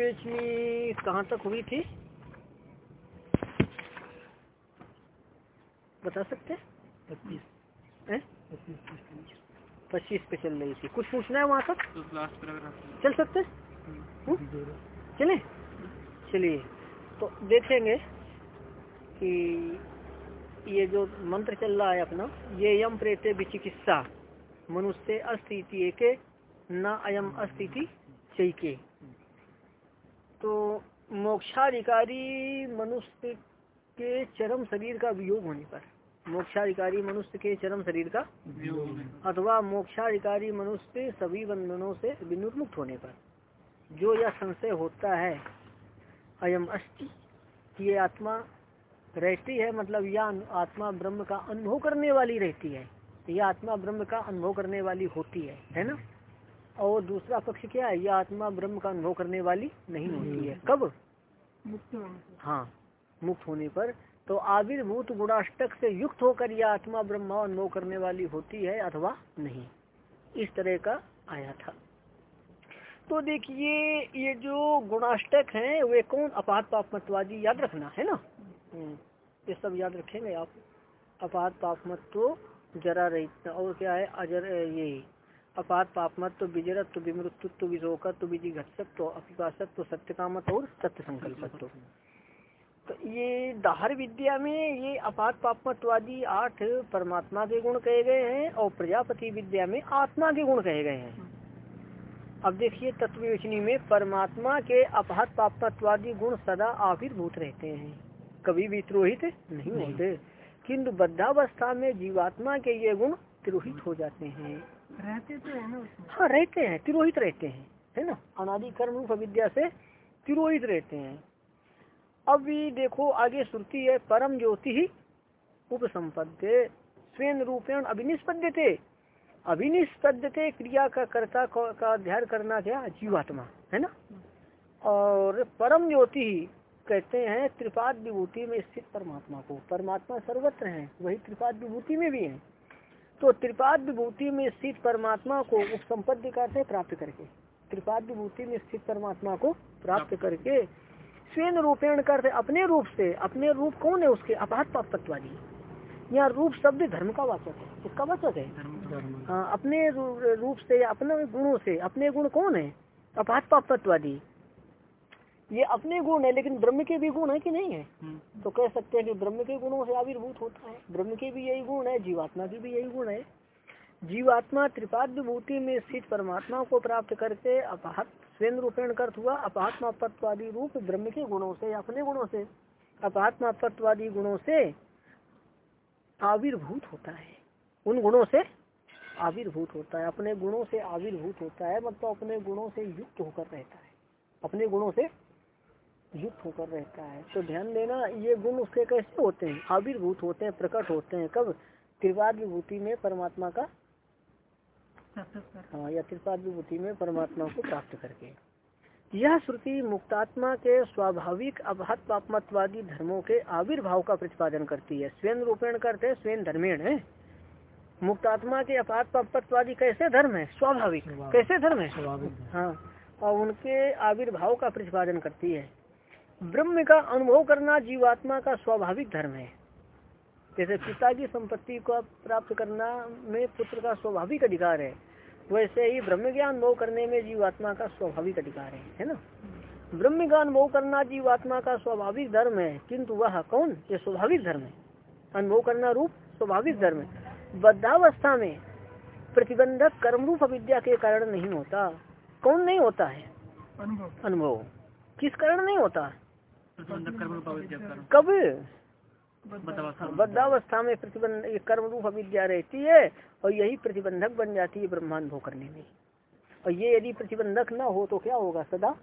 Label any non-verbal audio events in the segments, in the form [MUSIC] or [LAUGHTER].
तत्विवेचनी कहाँ तक हुई थी? बता सकते पच्चीस। पच्चीस पे चल रही थी। कुछ पूछना है वहाँ तक? तो लास्ट चल सकते हम्म? चले? चलिए। तो देखेंगे कि ये जो मंत्र चल रहा है अपना ये यम प्रेते विचिकित्सा। मनुष्य अस्थिति एके न अयम अस्थिति चैके। तो मोक्षाधिकारी मनुष्य के चरम शरीर का वियोग होने पर मोक्षाधिकारी मनुष्य के चरम शरीर का अथवा मोक्षाधिकारी मनुष्य सभी बंधनों से विनुर्मुक्त होने पर जो यह संशय होता है अयम अस्थि ये आत्मा रहती है मतलब यह आत्मा ब्रह्म का अनुभव करने वाली रहती है यह आत्मा ब्रह्म का अनुभव करने वाली होती है है ना? और दूसरा पक्ष क्या है? यह आत्मा ब्रह्म का अनुभव करने वाली नहीं होती है। कब? हाँ मुक्त होने पर। तो आविर्भूत गुणाष्टक से युक्त होकर यह आत्मा ब्रह्मा अनुभव करने वाली होती है अथवा नहीं? इस तरह का आया था। तो देखिए ये जो गुणाष्टक हैं वे कौन? अपात पापमत्वादी याद रखना है ना? हम्म, ये सब याद रखेंगे आप। अपात पापमत्व जरा रहित और क्या है? अजर ये अपात पापमत्व विजरत्व विमृत्व विशोकत्व विजिघत्सत्व अपिपासत्व सत्य कामत और सत्य संकल्पत्व तो ये दाहर विद्या में ये अपात पापमत्वादी आठ परमात्मा के गुण कहे गए हैं और प्रजापति विद्या में आत्मा के गुण कहे गए हैं। अब देखिए तत्व तत्वयोचनी में परमात्मा के अपहत पापत्वादी गुण सदा आविर्भूत रहते हैं। कभी भी त्रोहित नहीं। होते। किंतु बद्धावस्था में जीवात्मा के ये गुण त्रोहित हो जाते हैं। रहते तो है ना हाँ रहते हैं, तिरोहित रहते हैं, है ना? रूप विद्या से तिरोहित रहते हैं। अब भी देखो, आगे श्रुति है, परम ज्योति ही उपसंपद्य स्वयं रूपेण अभिनिष्पद्य थे अभिनिष्पद्यते क्रिया का कर्ता का अध्ययन करना क्या? जीवात्मा, है ना? और परम ज्योति ही कहते हैं त्रिपाद विभूति में स्थित परमात्मा को। परमात्मा सर्वत्र है, वही त्रिपाद विभूति में भी है। तो त्रिपाद विभूति में स्थित परमात्मा को उपसंपद्य करते प्राप्त करके त्रिपाद विभूति में स्थित परमात्मा को प्राप्त करके स्वयं रूपेण करते अपने रूप से अपने रूप कौन है उसके? अपात पापत्वादी यहाँ रूप शब्द धर्म का वाचक है। इसका वाचक है। हाँ अपने रूप से अपने गुणों से अपने गुण कौन है? अपात पापत्वादी ये अपने गुण है लेकिन ब्रह्म के भी गुण है कि नहीं है? हम्म। तो कह सकते हैं कि ब्रह्म के गुणों से आविर्भूत होता है। ब्रह्म के भी यही गुण है जीवात्मा के भी यही गुण है। जीवात्मा त्रिपाद विभूति में स्थित परमात्मा को प्राप्त करके अपहत स्वयं रूपेण कर्त हुआ अपहात्मा पत्वादी रूप ब्रह्म के गुणों से अपने गुणों से अपहात्मा पत्वादी गुणों से आविर्भूत होता है। उन गुणों से आविर्भूत होता है। अपने गुणों से आविर्भूत होता है मतलब अपने गुणों से युक्त होकर रहता है। अपने गुणों से युक्त होकर रहता है। तो ध्यान देना ये गुण उसके कैसे होते हैं? आविर्भूत होते हैं प्रकट होते हैं। कब? त्रिवाद विभूति में परमात्मा का हाँ या त्रिपाद विभूति में परमात्मा को प्राप्त करके। यह श्रुति मुक्तात्मा के स्वाभाविक अभत पापमत्वादी धर्मों के आविर्भाव का प्रतिपादन करती है। स्वयं रूपेण करते हैं स्वयं धर्मेण। है मुक्तात्मा के अपात पापत्वादी कैसे धर्म है? स्वाभाविक। कैसे धर्म है? स्वाभाविक। हाँ और उनके आविर्भाव का प्रतिपादन करती है। ब्रह्म का अनुभव करना जीवात्मा का स्वाभाविक धर्म है। जैसे पिता की संपत्ति को प्राप्त करना में पुत्र का स्वाभाविक अधिकार है वैसे ही ब्रह्म ज्ञान अनुभव करने में जीवात्मा का स्वाभाविक अधिकार है है ना? ब्रह्म का अनुभव करना जीवात्मा का स्वाभाविक धर्म है किंतु वह कौन? ये स्वाभाविक धर्म है। अनुभव करना रूप स्वाभाविक धर्म है। बद्धावस्था में प्रतिबंधक कर्म रूप अविद्या के कारण नहीं होता। कौन नहीं होता है? अनुभव। किस कारण नहीं होता? कब? बद्धावस्था में। प्रतिबंध कर्म रूप अविद्या रहती है और यही प्रतिबंधक बन जाती है ब्रह्मानुभव करने में। और ये यदि प्रतिबंधक न हो तो क्या होगा सदा?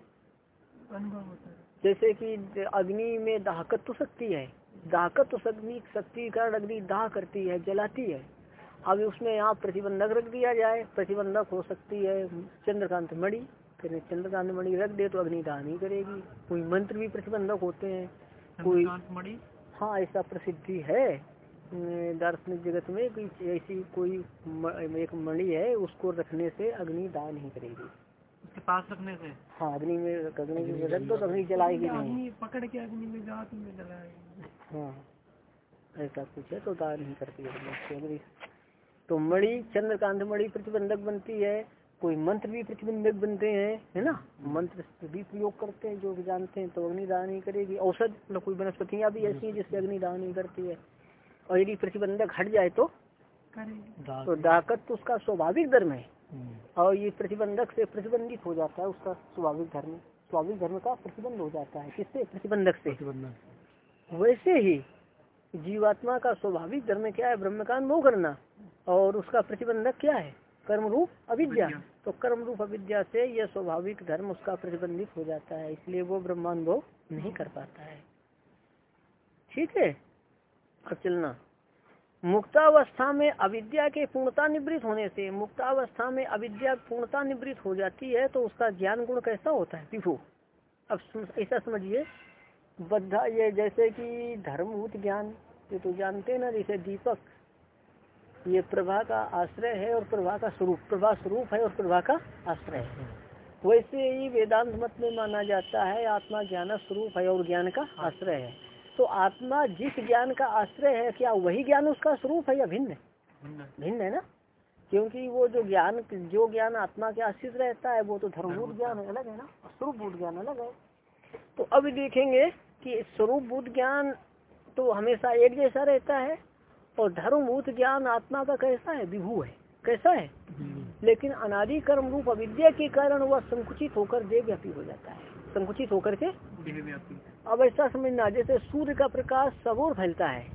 जैसे कि अग्नि में दाहकत तो शक्ति है। दाहकत्व शक्ति शक्ति कारण अग्नि दाह करती है जलाती है। अब उसमें यहाँ प्रतिबंधक रख दिया जाए। प्रतिबंधक हो सकती है। चंद्रकांत मणि फिर चंद्रकांत मणि रख दे तो अग्नि दाह नहीं करेगी। कोई मंत्र भी प्रतिबंधक होते हैं कोई हाँ ऐसा प्रसिद्धि है दार्शनिक जगत में कोई ऐसी कोई एक मणि है उसको रखने से अग्नि दाह नहीं करेगी। के पास रखने से? हाँ अग्नि में अग्नि में रख दो तो अग्नि जलाएगी नहीं। पकड़ के अग्नि में जात में जलाएगी हाँ ऐसा कुछ है तो दान ही करती है। तो मणि चंद्रकांत मणि प्रतिबंधक बनती है। कोई मंत्र भी प्रतिबंधक बनते हैं है ना? मंत्र भी प्रयोग करते हैं जो भी जानते हैं तो अग्नि दान नहीं करेगी। औषध मतलब कोई वनस्पतियाँ भी ऐसी हैं जिससे अग्नि दान नहीं करती है। और यदि प्रतिबंधक हट जाए तो? तो दाकत तो उसका स्वाभाविक धर्म है। और ये प्रतिबंधक से प्रतिबंधित हो जाता है उसका स्वाभाविक धर्म। स्वाभाविक धर्म का प्रतिबंध हो जाता है। किससे? प्रतिबंधक से। वैसे ही जीवात्मा का स्वाभाविक धर्म क्या है? ब्रह्म का अनुभव करना। और उसका प्रतिबंधक क्या है? कर्म रूप अविद्या। तो कर्म रूप अविद्या से यह स्वाभाविक धर्म उसका प्रतिबंधित हो जाता है इसलिए वो ब्रह्मानुभव नहीं कर पाता है। ठीक है? अब चलना। मुक्तावस्था में अविद्या के पूर्णता निवृत्त होने से मुक्तावस्था में अविद्या पूर्णता निवृत्त हो जाती है तो उसका ज्ञान गुण कैसा होता है? विभु अब ऐसा समझिए। बद्धा ये जैसे कि धर्मभूत ज्ञान ये तो जानते हैं ना जैसे दीपक। ये प्रभा का आश्रय है और प्रभा का स्वरूप प्रभा स्वरूप है और प्रभा का आश्रय है। वैसे ही वेदांत मत में माना जाता है आत्मा ज्ञान स्वरूप है और ज्ञान का आश्रय है। तो आत्मा जिस ज्ञान का आश्रय है क्या वही ज्ञान उसका स्वरूप है या भिन्न? भिन्न। है ना? क्योंकि वो जो ज्ञान जो ज्ञान आत्मा के आश्रित रहता है वो तो धर्मभूत ज्ञान है अलग है ना? स्वरूप स्वरूपभूत ज्ञान अलग है। तो अब देखेंगे कि स्वरूपभूत ज्ञान तो हमेशा एक जैसा रहता है और धर्मभूत ज्ञान आत्मा का कैसा है? विभू है। कैसा है? लेकिन अनादि कर्म रूप अविद्या के कारण वह संकुचित होकर देवव्यापी हो जाता है। संकुचित होकर के? अब ऐसा समझना जैसे सूर्य का प्रकाश सब ओर फैलता है।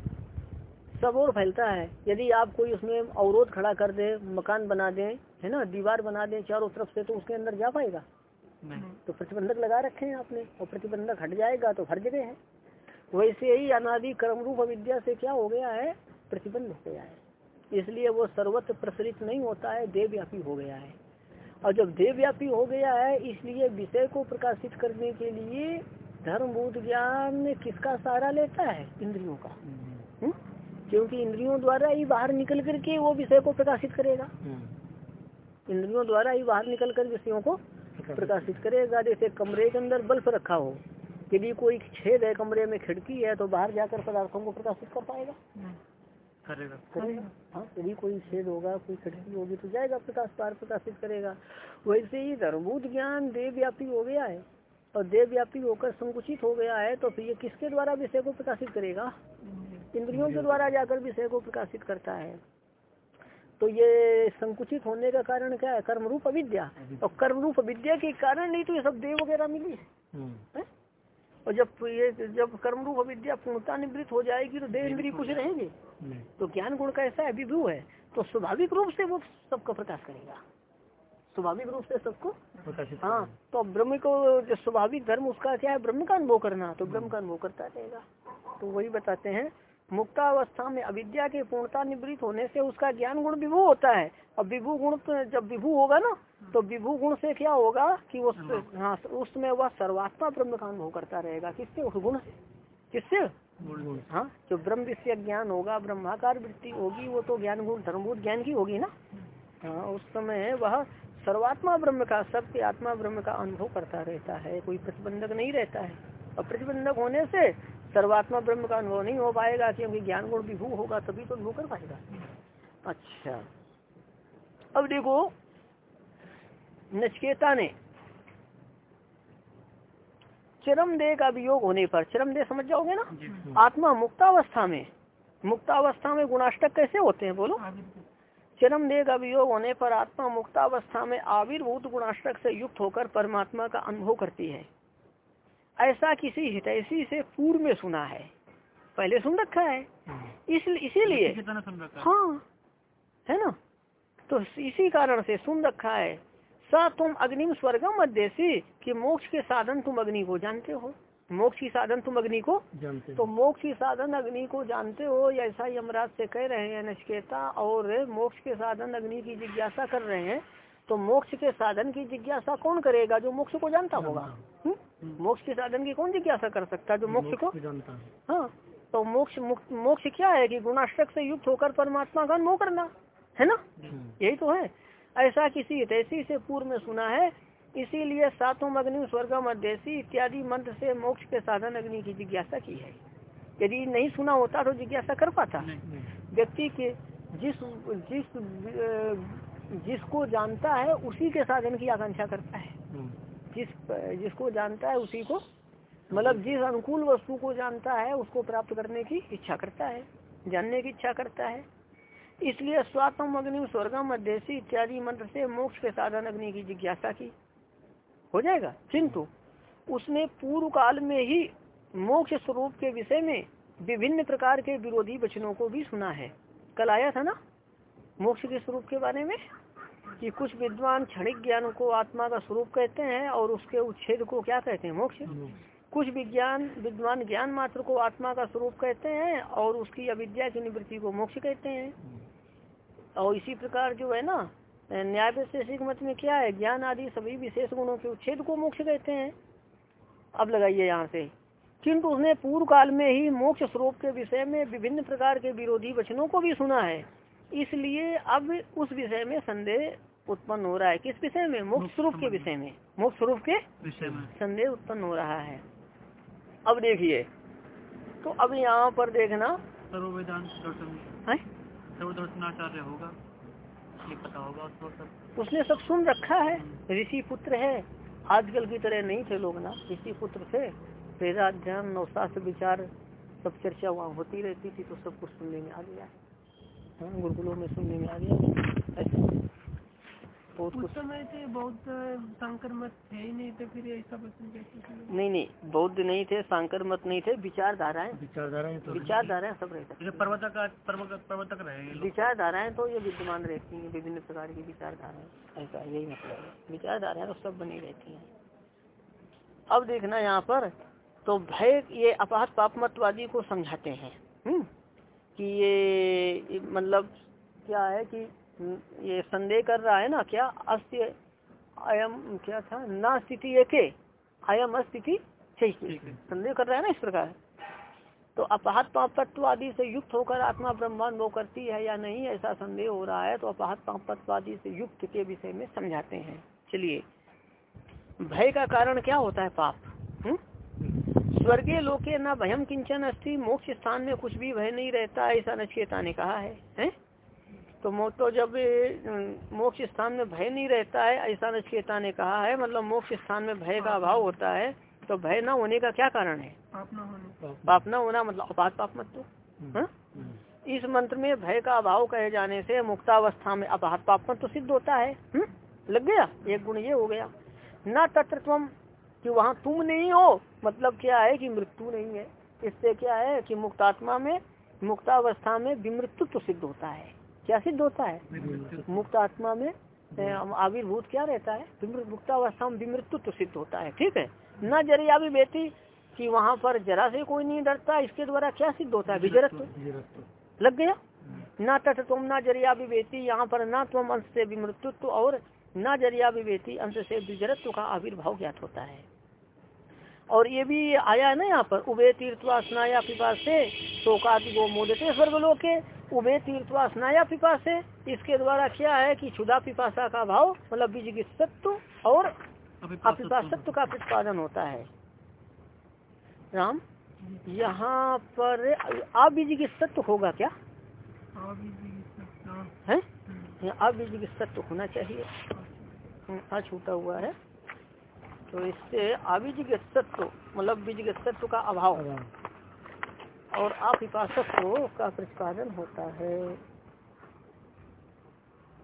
सब ओर फैलता है। यदि आप कोई उसमें अवरोध खड़ा कर दे मकान बना दे है ना दीवार बना दे चारों तरफ़ से तो उसके अंदर जा पाएगा। नहीं। तो प्रतिबंधक लगा रखे हैं आपने और प्रतिबंधक हट जाएगा तो हर जगह है। वैसे ही अनादि कर्म रूप अविद्या से क्या हो गया है? प्रतिबंध हो गया है। इसलिए वो सर्वत्र प्रसरित नहीं होता है देवव्यापी हो गया है। और जब देवव्यापी हो गया है इसलिए विषय को प्रकाशित करने के लिए धर्म धर्मभूत ज्ञान किसका सहारा लेता है? इंद्रियों का। हम्म? क्योंकि इंद्रियों द्वारा ही बाहर निकल करके वो विषय को प्रकाशित करेगा। इंद्रियों द्वारा ही बाहर निकल कर विषयों को प्रकाशित करेगा। जैसे कमरे के अंदर बल्ब रखा हो यदि कोई छेद है कमरे में खिड़की है तो बाहर जाकर पदार्थों को प्रकाशित कर पाएगा। करेगा। करेगा। हाँ यदि कोई छेद होगा कोई खिड़की होगी तो जाएगा प्रकाश बाहर प्रकाशित करेगा। वैसे ही धर्मभूत ज्ञान देवव्यापी हो गया है और देवव्यापी होकर संकुचित हो गया है तो फिर ये किसके द्वारा विषय को प्रकाशित करेगा? इंद्रियों के द्वारा जाकर विषय को प्रकाशित करता है। तो ये संकुचित होने का कारण क्या है? कर्म रूप अविद्या। और कर्म रूप अविद्या के कारण नहीं तो ये सब देव वगैरह मिली। है हैं? और जब ये जब कर्म रूप अविद्या पूर्णता निवृत्त हो जाएगी तो देह इंद्रिय कुछ रहेंगे। तो ज्ञान गुण का है विभू है तो स्वाभाविक रूप से वो सबका प्रकाश करेगा। स्वाभाविक रूप से सबको? हाँ तो ब्रह्म को जो स्वाभाविक धर्म उसका क्या है? ब्रह्म का अनुभव करना तो ब्रह्म का अनुभव करता रहेगा। तो वही बताते हैं मुक्तावस्था में अविद्या के पूर्णता निवृत्त होने से उसका ज्ञान गुण विभू होता है। और विभू गुण तो जब विभू होगा ना तो विभू गुण से क्या होगा कि उस हाँ उसमें वह सर्वात्मा ब्रह्म का अनुभव करता रहेगा। किससे? उस गुण से। किससे? हाँ जो ब्रह्म विषय ज्ञान होगा ब्रह्माकार वृत्ति होगी वो तो ज्ञान गुण धर्मभूत ज्ञान की होगी ना। हाँ उस समय वह सर्वात्मा ब्रह्म का सबके आत्मा ब्रह्म का अनुभव करता रहता है। कोई प्रतिबंधक नहीं रहता है। और प्रतिबंधक होने से सर्वात्मा ब्रह्म का अनुभव नहीं हो पाएगा क्योंकि ज्ञान गुण विभू होगा तभी तो अनुभव कर पाएगा। अच्छा। अब देखो नचकेता ने चरम देह का वियोग होने पर चरम देह समझ जाओगे ना? आत्मा मुक्तावस्था में मुक्तावस्था में गुणाष्टक कैसे होते हैं बोलो? चरम देह का वियोग होने पर आत्मा मुक्तावस्था में आविर्भूत गुणाष्टक से युक्त होकर परमात्मा का अनुभव करती है। ऐसा किसी हितैषी से पूर्व में सुना है। पहले सुन रखा है। इस इसीलिए। रखा है? हाँ। है ना? तो इसी कारण से सुन रखा है। स तुम अग्निम स्वर्गम मध्यसी कि मोक्ष के साधन तुम अग्नि को जानते हो। मोक्ष की साधन तुम अग्नि को? जानते तो मोक्ष की साधन अग्नि को जानते हो या ऐसा यमराज से कह रहे हैं नचकेता और मोक्ष के साधन अग्नि की जिज्ञासा कर रहे हैं। तो मोक्ष के साधन की जिज्ञासा कौन करेगा जो मोक्ष को जानता होगा? हम्म? मोक्ष के साधन की कौन जिज्ञासा कर सकता जो मोक्ष को जानता हाँ। तो मोक्ष मोक्ष क्या है कि गुणाष्टक से युक्त होकर परमात्मा का अनुभव करना है ना? यही तो है। ऐसा किसी हितैषी से पूर्व में सुना है इसीलिए सातों अग्नि स्वर्गम अध्यसी इत्यादि मंत्र से मोक्ष के साधन अग्नि की जिज्ञासा की है। यदि नहीं सुना होता तो जिज्ञासा कर पाता। व्यक्ति के जिस जिस जिसको जानता है उसी के साधन की आकांक्षा करता है। जिस जिसको जानता है उसी को मतलब जिस अनुकूल वस्तु को जानता है उसको प्राप्त करने की इच्छा करता है जानने की इच्छा करता है। इसलिए स्वात्म अग्नि स्वर्गम अध्यसी इत्यादि मंत्र से मोक्ष के साधन अग्नि की जिज्ञासा की। हो जाएगा? किंतु उसने पूर्व काल में ही मोक्ष स्वरूप के विषय में विभिन्न प्रकार के विरोधी वचनों को भी सुना है। कल आया था ना? मोक्ष के स्वरूप के बारे में, कि कुछ विद्वान क्षणिक ज्ञान को आत्मा का स्वरूप कहते हैं और उसके उच्छेद को क्या कहते हैं? मोक्ष। कुछ विज्ञान, विद्वान ज्ञान मात्र को आत्मा का स्वरूप कहते हैं और उसकी अविद्या की निवृत्ति को मोक्ष कहते हैं। और इसी प्रकार जो है ना, न्याय वैशेषिक मत में क्या है? ज्ञान आदि सभी विशेष गुणों के उच्छेद को मोक्ष कहते हैं। अब लगाइए यहाँ से। किंतु उसने पूर्व काल में ही मोक्ष स्वरूप के विषय में विभिन्न प्रकार के विरोधी वचनों को भी सुना है। इसलिए अब उस विषय में संदेह उत्पन्न हो रहा है। किस विषय में? मोक्ष स्वरूप के विषय में। मोक्ष स्वरूप के विषय में। संदेह उत्पन्न हो रहा है। अब देखिए तो अब यहाँ पर देखना। सर्ववेदांत सर्वदर्शनाचार्य होगा ये पता होगा उसको सब। उसने सब सुन रखा है। ऋषि पुत्र है। आजकल की तरह नहीं थे लोग ना। ऋषि पुत्र थे। वेदाध्ययन नवशास्त्र विचार सब चर्चा वहाँ होती रहती थी तो सब कुछ सुनने में आ गया हाँ, गुरुकुलों में सुनने में आ गया। बहुत कुछ। समय थे बौद्ध शंकर मत थे ही नहीं तो फिर ऐसा वचन कैसे नहीं नहीं बौद्ध नहीं थे सांकर मत नहीं थे विचारधाराएँ। विचारधाराएँ तो विचारधाराएँ सब रहते जैसे पर्वतक पर्वतक पर्वतक रहे विचारधाराएँ तो ये विद्यमान रहती है विभिन्न प्रकार की विचारधाराएँ। ऐसा यही मतलब है। विचारधाराएँ तो सब बनी रहती है। अब देखना यहाँ पर तो भय ये अपात पापमतवादी को समझाते हैं। हम्म। कि ये मतलब क्या है कि ये संदेह कर रहा है ना क्या अस्त्य अयम क्या था? ना स्थिति एके अयम अस्थिति है। संदेह कर रहा है ना इस प्रकार। तो अपहत पापत्व आदि से युक्त होकर आत्मा ब्रह्मांड वो करती है या नहीं ऐसा संदेह हो रहा है तो अपहत पापत्व आदि से युक्त के विषय में समझाते हैं। चलिए भय का कारण क्या होता है पाप? हम्म? स्वर्गीय लोके न भयम किंचन अस्थि मोक्ष स्थान में कुछ भी भय नहीं रहता ऐसा नचकेता ने कहा है, है? तो मो तो जब मोक्ष स्थान में भय नहीं रहता है ऐसा नचकेता ने कहा है मतलब मोक्ष स्थान में भय का अभाव होता है तो भय न होने का क्या कारण है पाप न होने पाप न होना मतलब अपात पाप मत तो हाँ? इस मंत्र में भय का अभाव कहे जाने से मुक्तावस्था में अपात पाप मत तो सिद्ध होता है हुँ? लग गया एक गुण ये हो गया न तुम कि वहाँ तुम नहीं हो। मतलब क्या है कि मृत्यु नहीं है। इससे क्या है कि मुक्तात्मा में मुक्तावस्था में विमृत्यु तो सिद्ध होता है। क्या सिद्ध होता है? मुक्त आत्मा में आविर्भूत क्या रहता है? मुक्तावस्था में विमृत्यु तो सिद्ध होता है। ठीक है? न ज़रिया भी बेटी कि वहाँ पर जरा से कोई नहीं डरता इसके द्वारा क्या सिद्ध होता है? विजरत्व। लग गया? न तट तुम न ज़रिया विवेती यहाँ पर न तुम अंश से विमृत्युत्व और न ज़रिया विवेती अंश से विजरत्व का आविर्भाव ज्ञात होता है। और ये भी आया है ना यहाँ पर उबे तीर्थवासनाया पिपा से शोकादि गो मोदते स्वर्गलोक के उबे तीर्थवा स्नाया पिपा से। इसके द्वारा क्या है कि क्षुदा पिपासा का भाव मतलब बीज की सत्व और अपिपासत्व का प्रतिपादन होता है। राम यहाँ पर अबीज की सत्व होगा क्या? हाँ? अबीज की सत्व होना चाहिए। हाँ छूटा हुआ है। तो इससे के सत्व मतलब बीज के सत्व का अभाव और अपिपासत्व का प्रतिपादन होता है।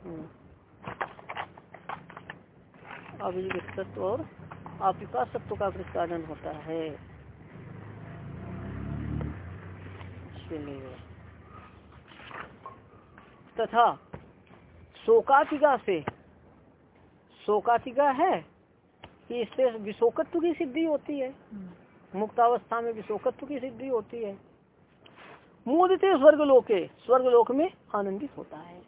हम्म। सत्व और अपिपासत्व का प्रतिपादन होता है। तथा शोकातिका से, शोकातिका है कि इससे विशोकत्व की सिद्धि होती है। मुक्तावस्था में विशोकत्व की सिद्धि होती है। मोदते स्वर्ग लोक में आनंदित होता है।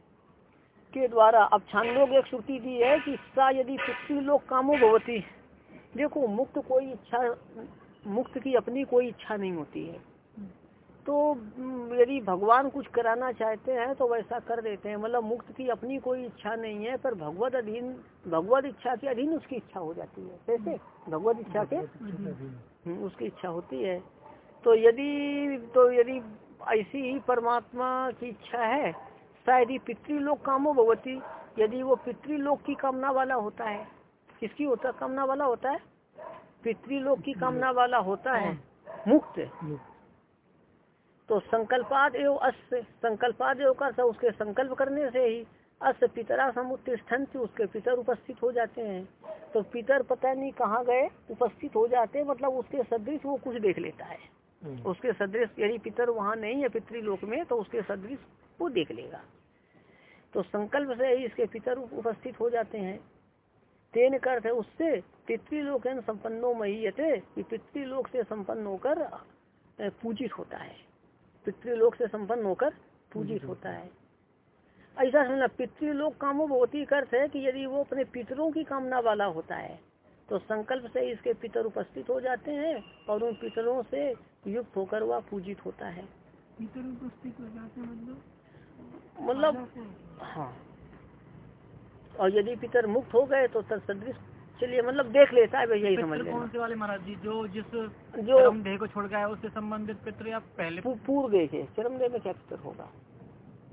के द्वारा अब छांदोग एक श्रुति दी है कि सा यदि लोक कामो भवती, देखो मुक्त कोई इच्छा, मुक्त की अपनी कोई इच्छा नहीं होती है। तो हम्म, यदि भगवान कुछ कराना चाहते हैं तो वैसा कर देते हैं। मतलब मुक्त की अपनी कोई इच्छा नहीं है पर भगवत अधीन भगवत इच्छा के अधीन उसकी इच्छा हो जाती है। कैसे? भगवत इच्छा के हम्म, उसकी इच्छा होती है। तो यदि तो यदि ऐसी ही परमात्मा की इच्छा है शायद ही पितृलोक कामो भगवती। यदि वो पितृलोक की कामना वाला होता है किसकी होता कामना वाला होता है? पितृलोक की कामना वाला होता है। मुक्त। तो संकल्पाद एवं अस्य संकल्पाद एवं का उसके संकल्प करने से ही अस्य पितरा समुत्तिष्ठन उसके पितर उपस्थित हो जाते हैं। तो पितर पता नहीं कहाँ गए उपस्थित हो जाते हैं मतलब उसके सदृश वो कुछ देख लेता है। उसके सदृश यदि पितर वहाँ नहीं है पितृलोक में तो उसके सदृश वो देख लेगा। तो संकल्प से ही इसके पितर उपस्थित हो जाते हैं। तेन अर्थ है उससे पितृलोक संपन्नो महीयते कि पितृलोक से संपन्न होकर पूजित होता है। पितृलोक से संपन्न होकर पूजित होता है। ऐसा समझना पितृलोक कामो भगवती अर्थ है कि यदि वो अपने पितरों की कामना वाला होता है तो संकल्प से इसके पितर उपस्थित हो जाते हैं और उन पितरों से युक्त होकर वह पूजित होता है। पितर उपस्थित हो जाते मतलब? मतलब हाँ। और यदि पितर मुक्त हो गए तो तत्सदृश चलिए मतलब देख लेता है यही समझ लेना। कौन से वाले महाराज जी जो जिस जो चरम देह को छोड़ गया है उससे संबंधित पितृ या पहले पूर्व देह के चरम देह में क्या पितर होगा?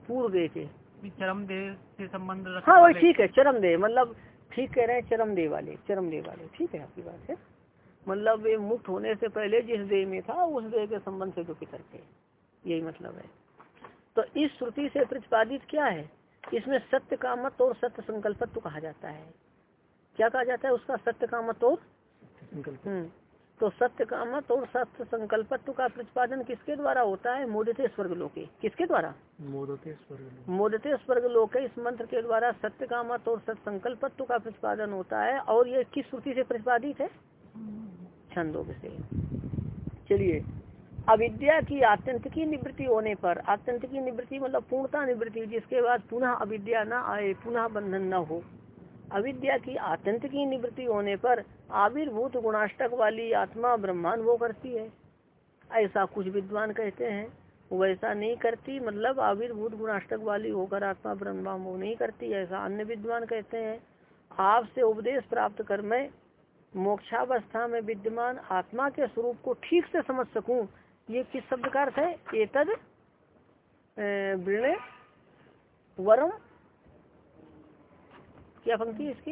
पूर्व देह के। चरम देह से संबंध हाँ वही ठीक है चरम देह मतलब ठीक कह रहे हैं चरम देह वाले चरम देह वाले ठीक है आपकी बात है। मतलब ये मुक्त होने से पहले जिस देह में था उस देह के संबंध से जो पितर थे यही मतलब है। तो इस श्रुति से प्रतिपादित क्या है? इसमें सत्य कामत और सत्य संकल्पत्व कहा जाता है। क्या कहा जाता है उसका सत्य कामत और हम्म, तो सत्य कामत और सत्य संकल्पत्व का प्रतिपादन किसके द्वारा होता है? मोदते स्वर्ग लोके। किसके द्वारा? मोदते स्वर्ग मोदते स्वर्ग लोके इस मंत्र के द्वारा सत्य कामत और सत्य संकल्पत्व का प्रतिपादन होता है और ये किस श्रुति से प्रतिपादित है? छंदों से। चलिए अविद्या की आत्यंतिकी निवृत्ति होने पर आत्यंतिकी निवृत्ति मतलब पूर्णता निवृत्ति जिसके बाद पुनः अविद्या न आए पुनः बंधन न हो। अविद्या की आतंक की निवृत्ति होने पर आविर्भूत गुणाष्टक वाली आत्मा ब्रह्मांड वो करती है। ऐसा कुछ विद्वान कहते हैं वैसा नहीं करती मतलब आविर्भूत गुणाष्टक वाली होकर आत्मा ब्रह्मा वो नहीं करती। ऐसा अन्य विद्वान कहते हैं, आपसे उपदेश प्राप्त कर मैं मोक्षावस्था में विद्यमान आत्मा के स्वरूप को ठीक से समझ सकूँ। ये किस शब्द का अर्थ है? एतद वृणे वरम क्या पंक्ति है इसकी?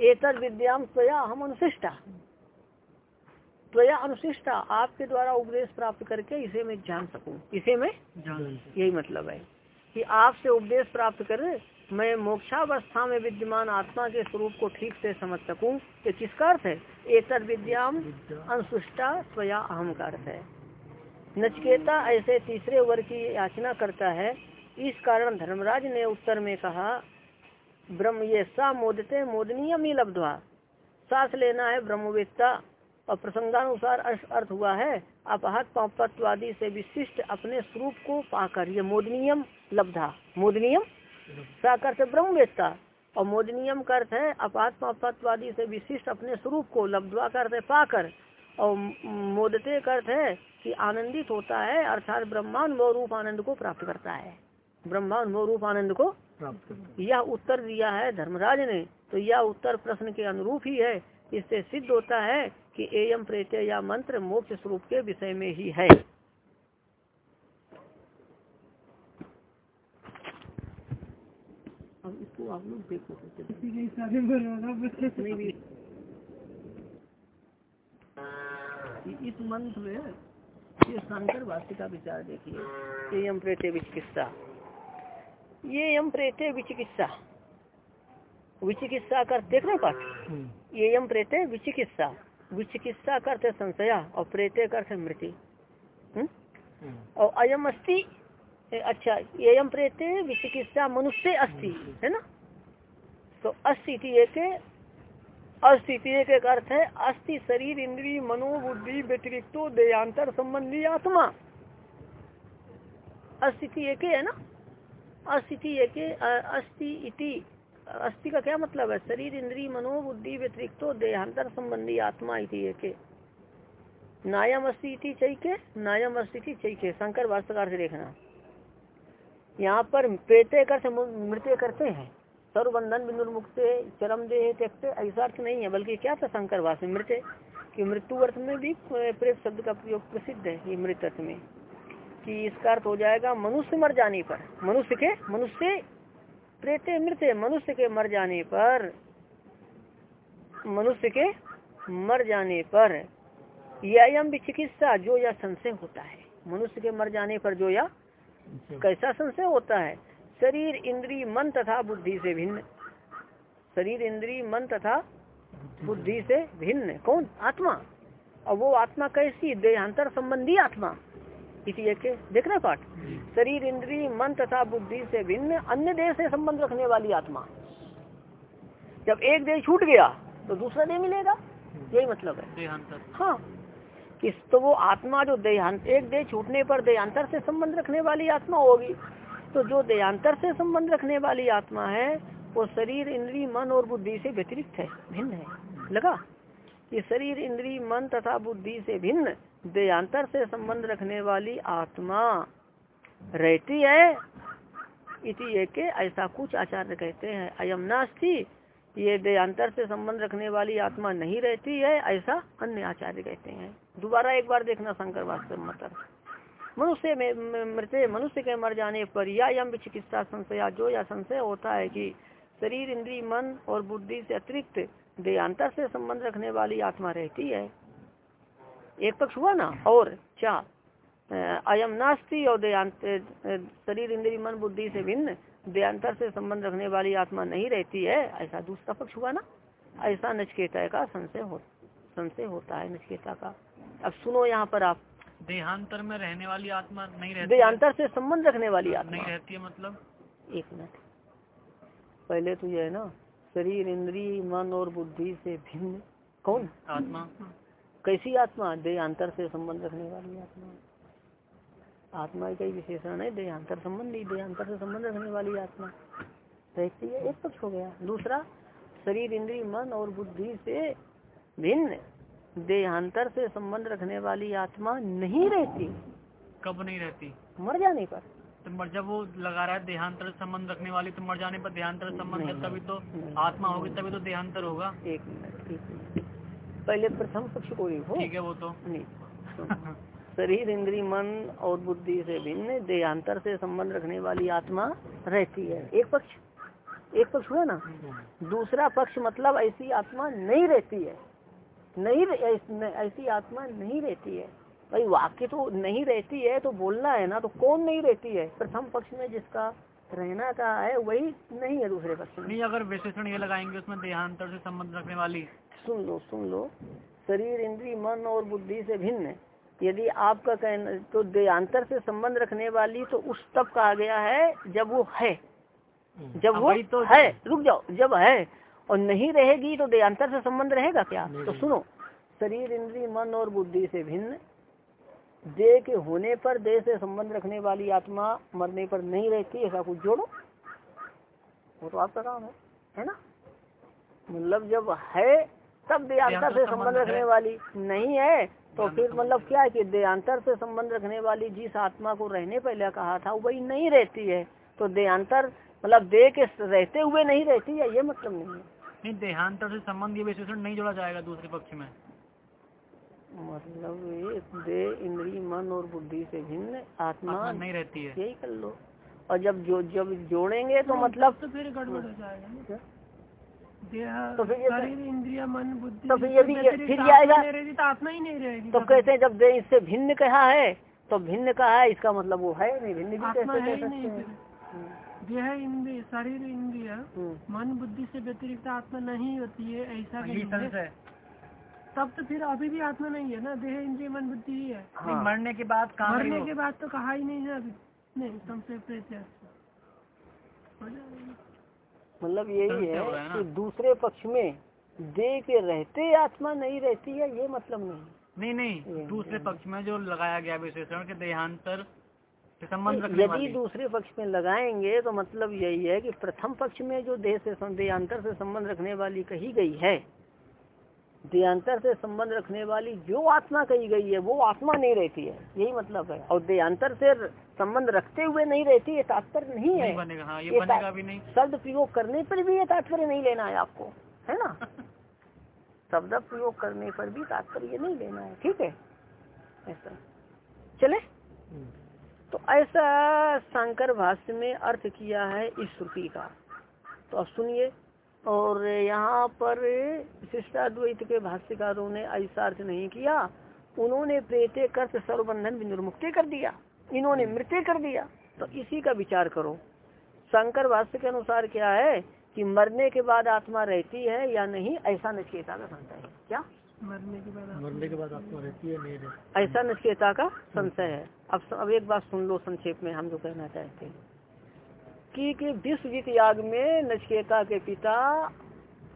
एतद् विद्याम् त्वया हम अनुशिष्टा त्वया अनुशिष्टा आपके द्वारा उपदेश प्राप्त करके इसे मैं जान सकूँ। इसे मैं जान यही मतलब है कि आपसे उपदेश प्राप्त कर मैं मोक्षावस्था में विद्यमान आत्मा के स्वरूप को ठीक से समझ सकूँ। ये किसका अर्थ है? एतद विद्याम अनुसुष्टा स्वया अहम का अर्थ है। नचकेता ऐसे तीसरे वर्ग की याचना करता है इस कारण धर्मराज ने उत्तर में कहा, ब्रह्म ये सा मोदते मोदनीयम ही लब्धवा। सांस लेना है ब्रह्मवेत्ता। और प्रसंगानुसार अर्थ हुआ है, अपहत पापत्वादी से विशिष्ट अपने स्वरूप को पाकर ये मोदनीयम लब्धा मोदनीयम? सा का अर्थ है ब्रह्मवेत्ता। और मोदनीयम का अर्थ है अपात पापत्वादी से विशिष्ट अपने स्वरूप को लब्धवा का अर्थ है पाकर। और मोदते का अर्थ है कि आनंदित होता है, अर्थात ब्रह्मानुभव रूप आनंद को प्राप्त करता है। ब्रह्मानुभव रूप आनंद को यह उत्तर दिया है धर्मराज ने तो यह उत्तर प्रश्न के अनुरूप ही है। इससे सिद्ध होता है कि एयम प्रेत्य या मंत्र मोक्ष स्वरूप के विषय में ही है। अब इसको आप लोग देखो। इस मंत्र में ये शंकर भाष्य का विचार देखिए। ये यम प्रेते विचिकित्सा। ये यम प्रेते विचिकित्सा। विचिकित्सा कर देख रहे हैं पाठ ये यम प्रेते विचिकित्सा। विचिकित्सा करते संशया और प्रेते करते मृत्यु। हम्म? और अयम अस्ति? ए, अच्छा ये यम प्रेते विचिकित्सा मनुष्य अस्ति है ना? तो अस्थिति एक अस्थिति एक अर्थ है अस्थि शरीर इंद्री मनोबुद्धि व्यतिरिक्तो देयांतर संबंधी आत्मा। अस्थिति एक है ना? अस्थिति एक अस्थि इति। अस्थि का क्या मतलब है? शरीर इंद्री मनोबुद्धि व्यतिरिक्तो देहांतर संबंधी आत्मा इति एक नायम अस्थिति चैके, नायम अस्थिति चैके। शंकर वास्तुकार से देखना। यहाँ पर प्रेते कर से मृत्य करते हैं। सर्वबंधन बिंदुर्मुक्त चरम देह त्यक्ते, ऐसा अर्थ नहीं है, बल्कि क्या था शंकर में? मृत्य कि मृत्यु अर्थ में भी प्रेत शब्द का प्रयोग प्रसिद्ध है, ये मृत अर्थ में। कि इसका अर्थ हो जाएगा मनुष्य मर जाने पर। मनुष्य के मनुष्य प्रेत मृत मनुष्य के मर जाने पर मनुष्य के मर जाने पर यम भी चिकित्सा जो या संशय होता है। मनुष्य के मर जाने पर जो या कैसा संशय होता है? शरीर इंद्री मन तथा बुद्धि से भिन्न। शरीर इंद्री मन तथा बुद्धि से भिन्न। कौन? आत्मा। और वो आत्मा कैसी? देहांतर संबंधी आत्मा। इसी एक। देखना पाठ। शरीर इंद्री मन तथा बुद्धि से भिन्न अन्य देह से संबंध रखने वाली आत्मा। जब एक देह छूट गया तो दूसरा देह मिलेगा? यही मतलब है। हाँ। किस तो वो आत्मा जो देहांत एक देह छूटने पर देहांतर से संबंध रखने वाली आत्मा होगी। तो जो देहांतर से संबंध रखने वाली आत्मा है वो शरीर इंद्री मन और बुद्धि से व्यतिरिक्त है भिन्न है। लगा? ये शरीर इंद्री मन तथा बुद्धि से भिन्न देहांतर से संबंध रखने वाली आत्मा रहती है, इति के ऐसा कुछ आचार्य कहते हैं, अयम नास्ती, ये देहांतर से संबंध रखने वाली आत्मा नहीं रहती है, ऐसा अन्य आचार्य कहते हैं। दोबारा एक बार देखना शंकर वास्तव मत। मनुष्य में मृत मनुष्य के मर जाने पर या यम चिकित्सा संशय जो या संशय होता है कि शरीर इंद्री मन और बुद्धि से अतिरिक्त देहांतर से संबंध रखने वाली आत्मा रहती है। एक पक्ष हुआ ना और क्या? अयम नास्ती और देहांत शरीर इंद्री मन बुद्धि से भिन्न देहांतर से संबंध रखने वाली आत्मा नहीं रहती है ऐसा दूसरा पक्ष हुआ ना? ऐसा नचकेता का संशय हो संशय होता है नचकेता का। अब सुनो यहाँ पर आप। देहांतर में रहने वाली आत्मा नहीं रहती देहांतर से संबंध रखने वाली आत्मा। नहीं रहती है मतलब? एक मिनट। पहले तो यह है ना शरीर इंद्री मन और बुद्धि से भिन्न। कौन? आत्मा। कैसी आत्मा? देहांतर से संबंध रखने वाली आत्मा। आत्मा का विशेषण है देहांतर संबंधी देहांतर से संबंध रखने वाली आत्मा। रहती है एक पक्ष हो गया। दूसरा शरीर इंद्री मन और बुद्धि से भिन्न। देहांतर से संबंध रखने वाली आत्मा नहीं रहती। कब नहीं रहती? मर जाने पर। तो मर जब वो लगा रहा है देहांतर संबंध रखने वाली तो मर जाने पर देहांतर संबंध है तभी तो आत्मा होगी तभी तो देहांतर होगा। एक एक मिनट। पहले प्रथम पक्ष को देखो ठीक है वो तो। नहीं। शरीर इंद्री मन और बुद्धि से भिन्न देहांतर से संबंध रखने वाली आत्मा रहती है। एक पक्ष। एक पक्ष हुआ ना? दूसरा पक्ष मतलब ऐसी आत्मा नहीं रहती है। नहीं ऐसी आत्मा नहीं रहती है। भाई वाक्य तो नहीं रहती है तो बोलना है ना तो कौन नहीं रहती है? प्रथम पक्ष में जिसका रहना का है वही नहीं है दूसरे पक्ष में नहीं अगर विशेषण ये लगाएँगे उसमें देहांतर से संबंध रखने वाली। सुन लो सुन लो। शरीर इंद्री मन और बुद्धि से भिन्न यदि आपका कहना तो देहांतर से संबंध रखने वाली तो उस तब कहा गया है जब वो है। जब वो तो है रुक जाओ जब है और नहीं रहेगी तो देहांतर से संबंध रहेगा क्या? तो सुनो शरीर इंद्री मन और बुद्धि से भिन्न देह के होने पर देह से संबंध रखने वाली आत्मा मरने पर नहीं रहती ऐसा कुछ जोड़ो। वो तो आपका काम है है ना? मतलब जब है तब देहांतर से संबंध रखने वाली नहीं है तो फिर मतलब क्या है कि देहांतर से संबंध रखने वाली जिस आत्मा को रहने पहले कहा था वही नहीं रहती है। तो देहांतर मतलब देह के रहते हुए नहीं रहती है ये मतलब नहीं है। नहीं देहांतर से संबंध ये विशेषण नहीं जोड़ा जाएगा दूसरे पक्ष में। मतलब दे इंद्री मन और बुद्धि से भिन्न आत्मा नहीं रहती है। यही कर लो। और जब जो जब जोड़ेंगे तो मतलब तो फिर गड़बड़ हो जाएगा तो फिर ये इंद्रिया मन बुद्धि तो फिर ये भी फिर ये आएगा। तो आत्मा ही नहीं रहेगी। तो कहते हैं जब दे इससे भिन्न कहा है तो भिन्न कहा है इसका मतलब वो है नहीं भिन्न भी कैसे कह सकते हैं? देह इंद्रिय शरीर इंद्रिय हम्म। मन बुद्धि से व्यतिरिक्त आत्मा नहीं होती है ऐसा है। तब तो फिर अभी भी आत्मा नहीं है ना देह इंद्रिय मन बुद्धि ही है। नहीं, हाँ। मरने के बाद कहाँ मरने के बाद तो कहा ही नहीं है अभी। नहीं संशय। मतलब यही हो कि दूसरे पक्ष में देह के रहते आत्मा नहीं रहती है ये मतलब नहीं नहीं नहीं दूसरे पक्ष में जो लगाया गया विशेषण के देहांतर से संबंध यदि दूसरे पक्ष में लगाएँगे तो मतलब यही है कि प्रथम पक्ष में जो देह से देहांतर से संबंध रखने वाली कही गई है देहांतर से संबंध रखने वाली जो आत्मा कही गई है वो आत्मा नहीं रहती है। यही मतलब है। और देहांतर से संबंध रखते हुए नहीं रहती ये तात्पर्य नहीं है। बनेगा हाँ ये ये बनेगा भी नहीं। शब्द प्रयोग करने पर भी ये तात्पर्य नहीं लेना है आपको है ना? [LAUGHS] शब्द प्रयोग करने पर भी तात्पर्य नहीं लेना है ठीक है? ऐसा। चले? तो ऐसा शंकर भाष्य में अर्थ किया है इस श्रुति का। तो अब सुनिए। और यहाँ पर विशिष्टाद्वैत के भाष्यकारों ने ऐसा अर्थ नहीं किया। उन्होंने प्रेते कर्त सर्वबंधन विनिर्मुक्ति कर दिया। इन्होंने मृत्य कर दिया। तो इसी का विचार करो। शंकर भाष्य के अनुसार क्या है कि मरने के बाद आत्मा रहती है या नहीं ऐसा नचकेता का संशय है। क्या? मरने के बाद मरने के बाद आत्मा रहती है नहीं रहती। ऐसा नचकेता का संशय है। अब अब एक बात सुन लो संक्षेप में हम जो कहना चाहते हैं। कि कि विश्वजीत याग में नचकेता के पिता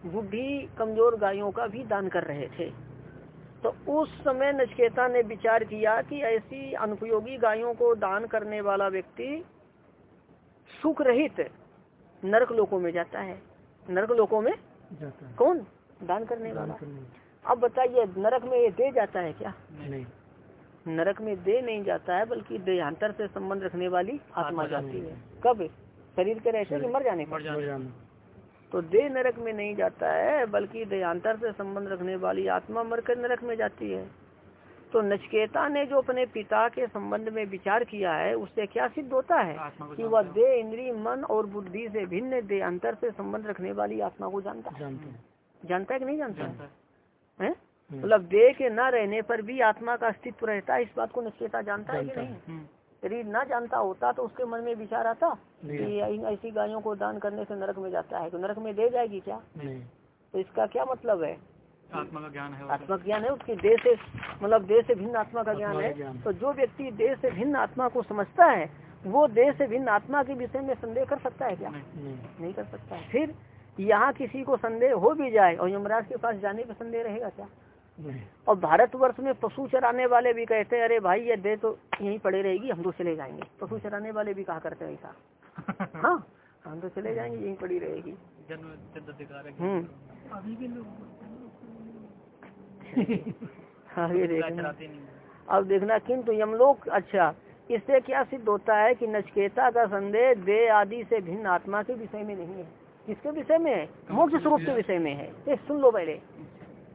बुद्धि कमज़ोर गायों का भी दान कर रहे थे। तो उस समय नचकेता ने विचार किया कि ऐसी अनुपयोगी गायों को दान करने वाला व्यक्ति सुख रहित नरक लोकों में जाता है। नरक लोकों में जाता है। कौन? दान करने वाला। अब बताइए नरक में ये दे जाता है क्या? नहीं। नरक में दे नहीं जाता है बल्कि देहांतर से संबंध रखने वाली आत्मा जाती है। कब? शरीर के रहते कि मर जाने मर जाना। तो दे नरक में नहीं जाता है बल्कि देहांतर से संबंध रखने वाली आत्मा मरकर नरक में जाती है। तो नचकेता ने जो अपने पिता के संबंध में विचार किया है उससे क्या सिद्ध होता है कि वह दे इंद्री मन और बुद्धि से भिन्न देहांतर से संबंध रखने वाली आत्मा को जानता है? जानते हैं। जानता है कि नहीं जानता है? है। मतलब देह के न रहने पर भी आत्मा का अस्तित्व रहता है इस बात को नचकेता जानता है कि नहीं? हम्म, यदि न जानता होता तो उसके मन में विचार आता। कि इन ऐसी गायों को दान करने से नरक में जाता है। तो नरक में दे जाएगी क्या? नहीं। तो इसका क्या मतलब है? आत्मा का ज्ञान है आत्मा का ज्ञान है उसकी देह से मतलब देह से भिन्न आत्मा का ज्ञान है। तो जो व्यक्ति देह से भिन्न आत्मा को समझता है वो देह से भिन्न आत्मा के विषय में संदेह कर सकता है क्या? नहीं। नहीं। नहीं कर सकता है। फिर यहाँ किसी को संदेह हो भी जाए और यमराज के पास जाने पर संदेह रहेगा क्या? और भारतवर्ष में पशु चराने वाले भी कहते हैं अरे भाई ये दे तो यहीं पड़े रहेगी हम तो चले जाएँगे। पशु चराने वाले भी कहा करते हैं ऐसा। [LAUGHS] हाँ हम तो चले जाएँगे यहीं पड़ी रहेगी। जन्म सिद्ध अधिकार है। हम्म। अभी लोग आगे देखना नहीं अब देखना किंतु यमलोक अच्छा इससे क्या सिद्ध होता है कि नचकेता का संदेह देह आदि से भिन्न आत्मा के विषय में नहीं है। किसके विषय में है? मोक्ष स्वरूप के विषय में है। ये सुन लो पहले।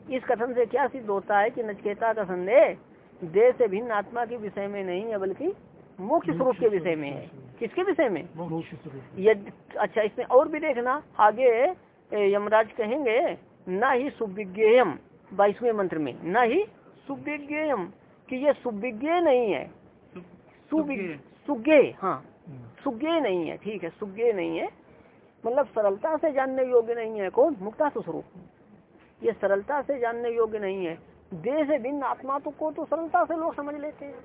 इस कथन से क्या सिद्ध होता है कि नचकेता का संदेह देह से भिन्न आत्मा के विषय में नहीं है बल्कि मोक्ष स्वरूप के विषय में है। किसके विषय में? यदि अच्छा इसमें और भी देखना। आगे यमराज कहेंगे न ही सुविज्ञेयम बाईसवें मंत्र में। न ही सुविज्ञेयम कि ये सुविज्ञ नहीं है। सुज्ञे हाँ। सुज्ञे नहीं है ठीक है सुज्ञे नहीं है। मतलब सरलता से जानने योग्य नहीं है कौन? मुक्ता स्वरूप। ये सरलता से जानने योग्य नहीं है। देह से भिन्न आत्मा तो को तो सरलता से लोग समझ लेते हैं।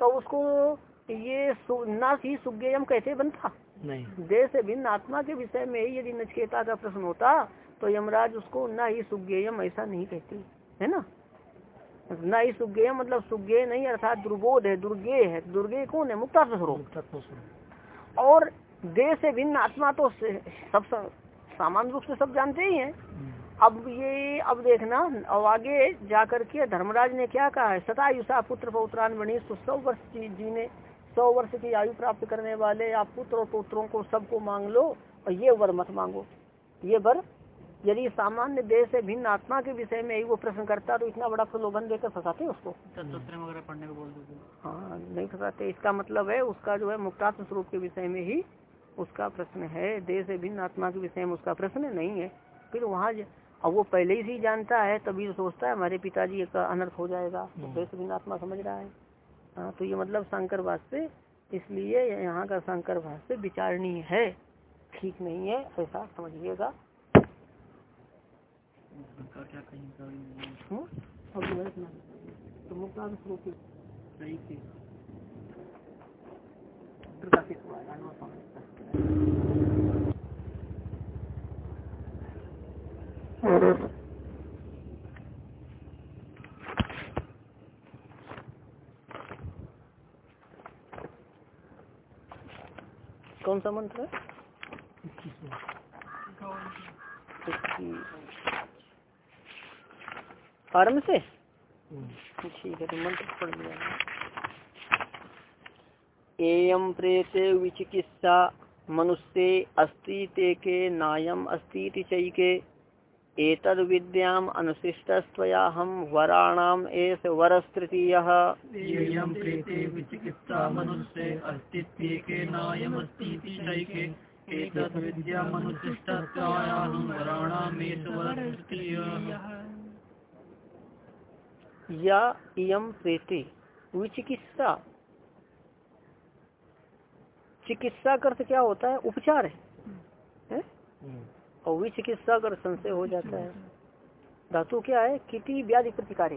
तो उसको ये सु- ना ही सुज्ञेयम कैसे बनता नहीं। देह से भिन्न आत्मा के विषय में ही यदि नचकेता का प्रश्न होता तो यमराज उसको न ही सुज्ञेयम ऐसा नहीं कहते है ना? न ही सुज्ञेय मतलब सुज्ञेय नहीं अर्थात दुर्बोध है दुर्गे है। दुर्गे कौन है? मुक्ता स्वरूप। और देह से भिन्न आत्मा तो सब सामान्य रूप से सब जानते ही हैं। अब ये अब देखना अब आगे जाकर के धर्मराज ने क्या कहा है? सतायुषा पुत्र पौत्रान बनी तो सौ वर्ष जी- जीने सौ वर्ष की आयु प्राप्त करने वाले आप पुत्र और पुत्रों को सबको मांग लो और ये वर मत मांगो। ये वर यदि सामान्य देश से भिन्न आत्मा के विषय में ही वो प्रश्न करता तो इतना बड़ा प्रलोभन देकर फंसाते उसको। वगैरह पढ़ने को बोल हाँ। नहीं फंसाते। इसका मतलब है उसका जो है मुक्तात्म स्वरूप के विषय में ही उसका प्रश्न है। देह से भिन्न आत्मा के विषय में उसका प्रश्न नहीं है। फिर वहाँ अब वो पहले ही से जानता है तभी तो सोचता है हमारे पिताजी का अनर्थ हो जाएगा। तो से आत्मा समझ रहा है। हाँ तो ये मतलब शंकर भाष्य इसलिए यहाँ का शंकर भाष्य विचारणीय है। ठीक नहीं है ऐसा समझिएगा। उनका क्या कहीं का भी नहीं है। हम्म? अब जो है इतना। तो मुक्तात्म स्वरूप की सही थी प्रकाशित हुआ है अनुभव समझता है। कौन सा मंत्र है? आरंभ से? ठीक है तो मंत्र पढ़ लिया एयम प्रेते विचिकित्सा, मनुष्य अस्ति ते के नायम अस्ति चैके। एतद विद्याम अनुशिष्टस्त्वयाहम वराणाम एस वरस्तृतीयः। या इयम प्रेते विचिकित्सा। चिकित्सा का अर्थ क्या होता है? उपचार है, है? और विचिकित्सा कर संशय हो जाता है। धातु क्या है? किति व्याधि प्रतिकार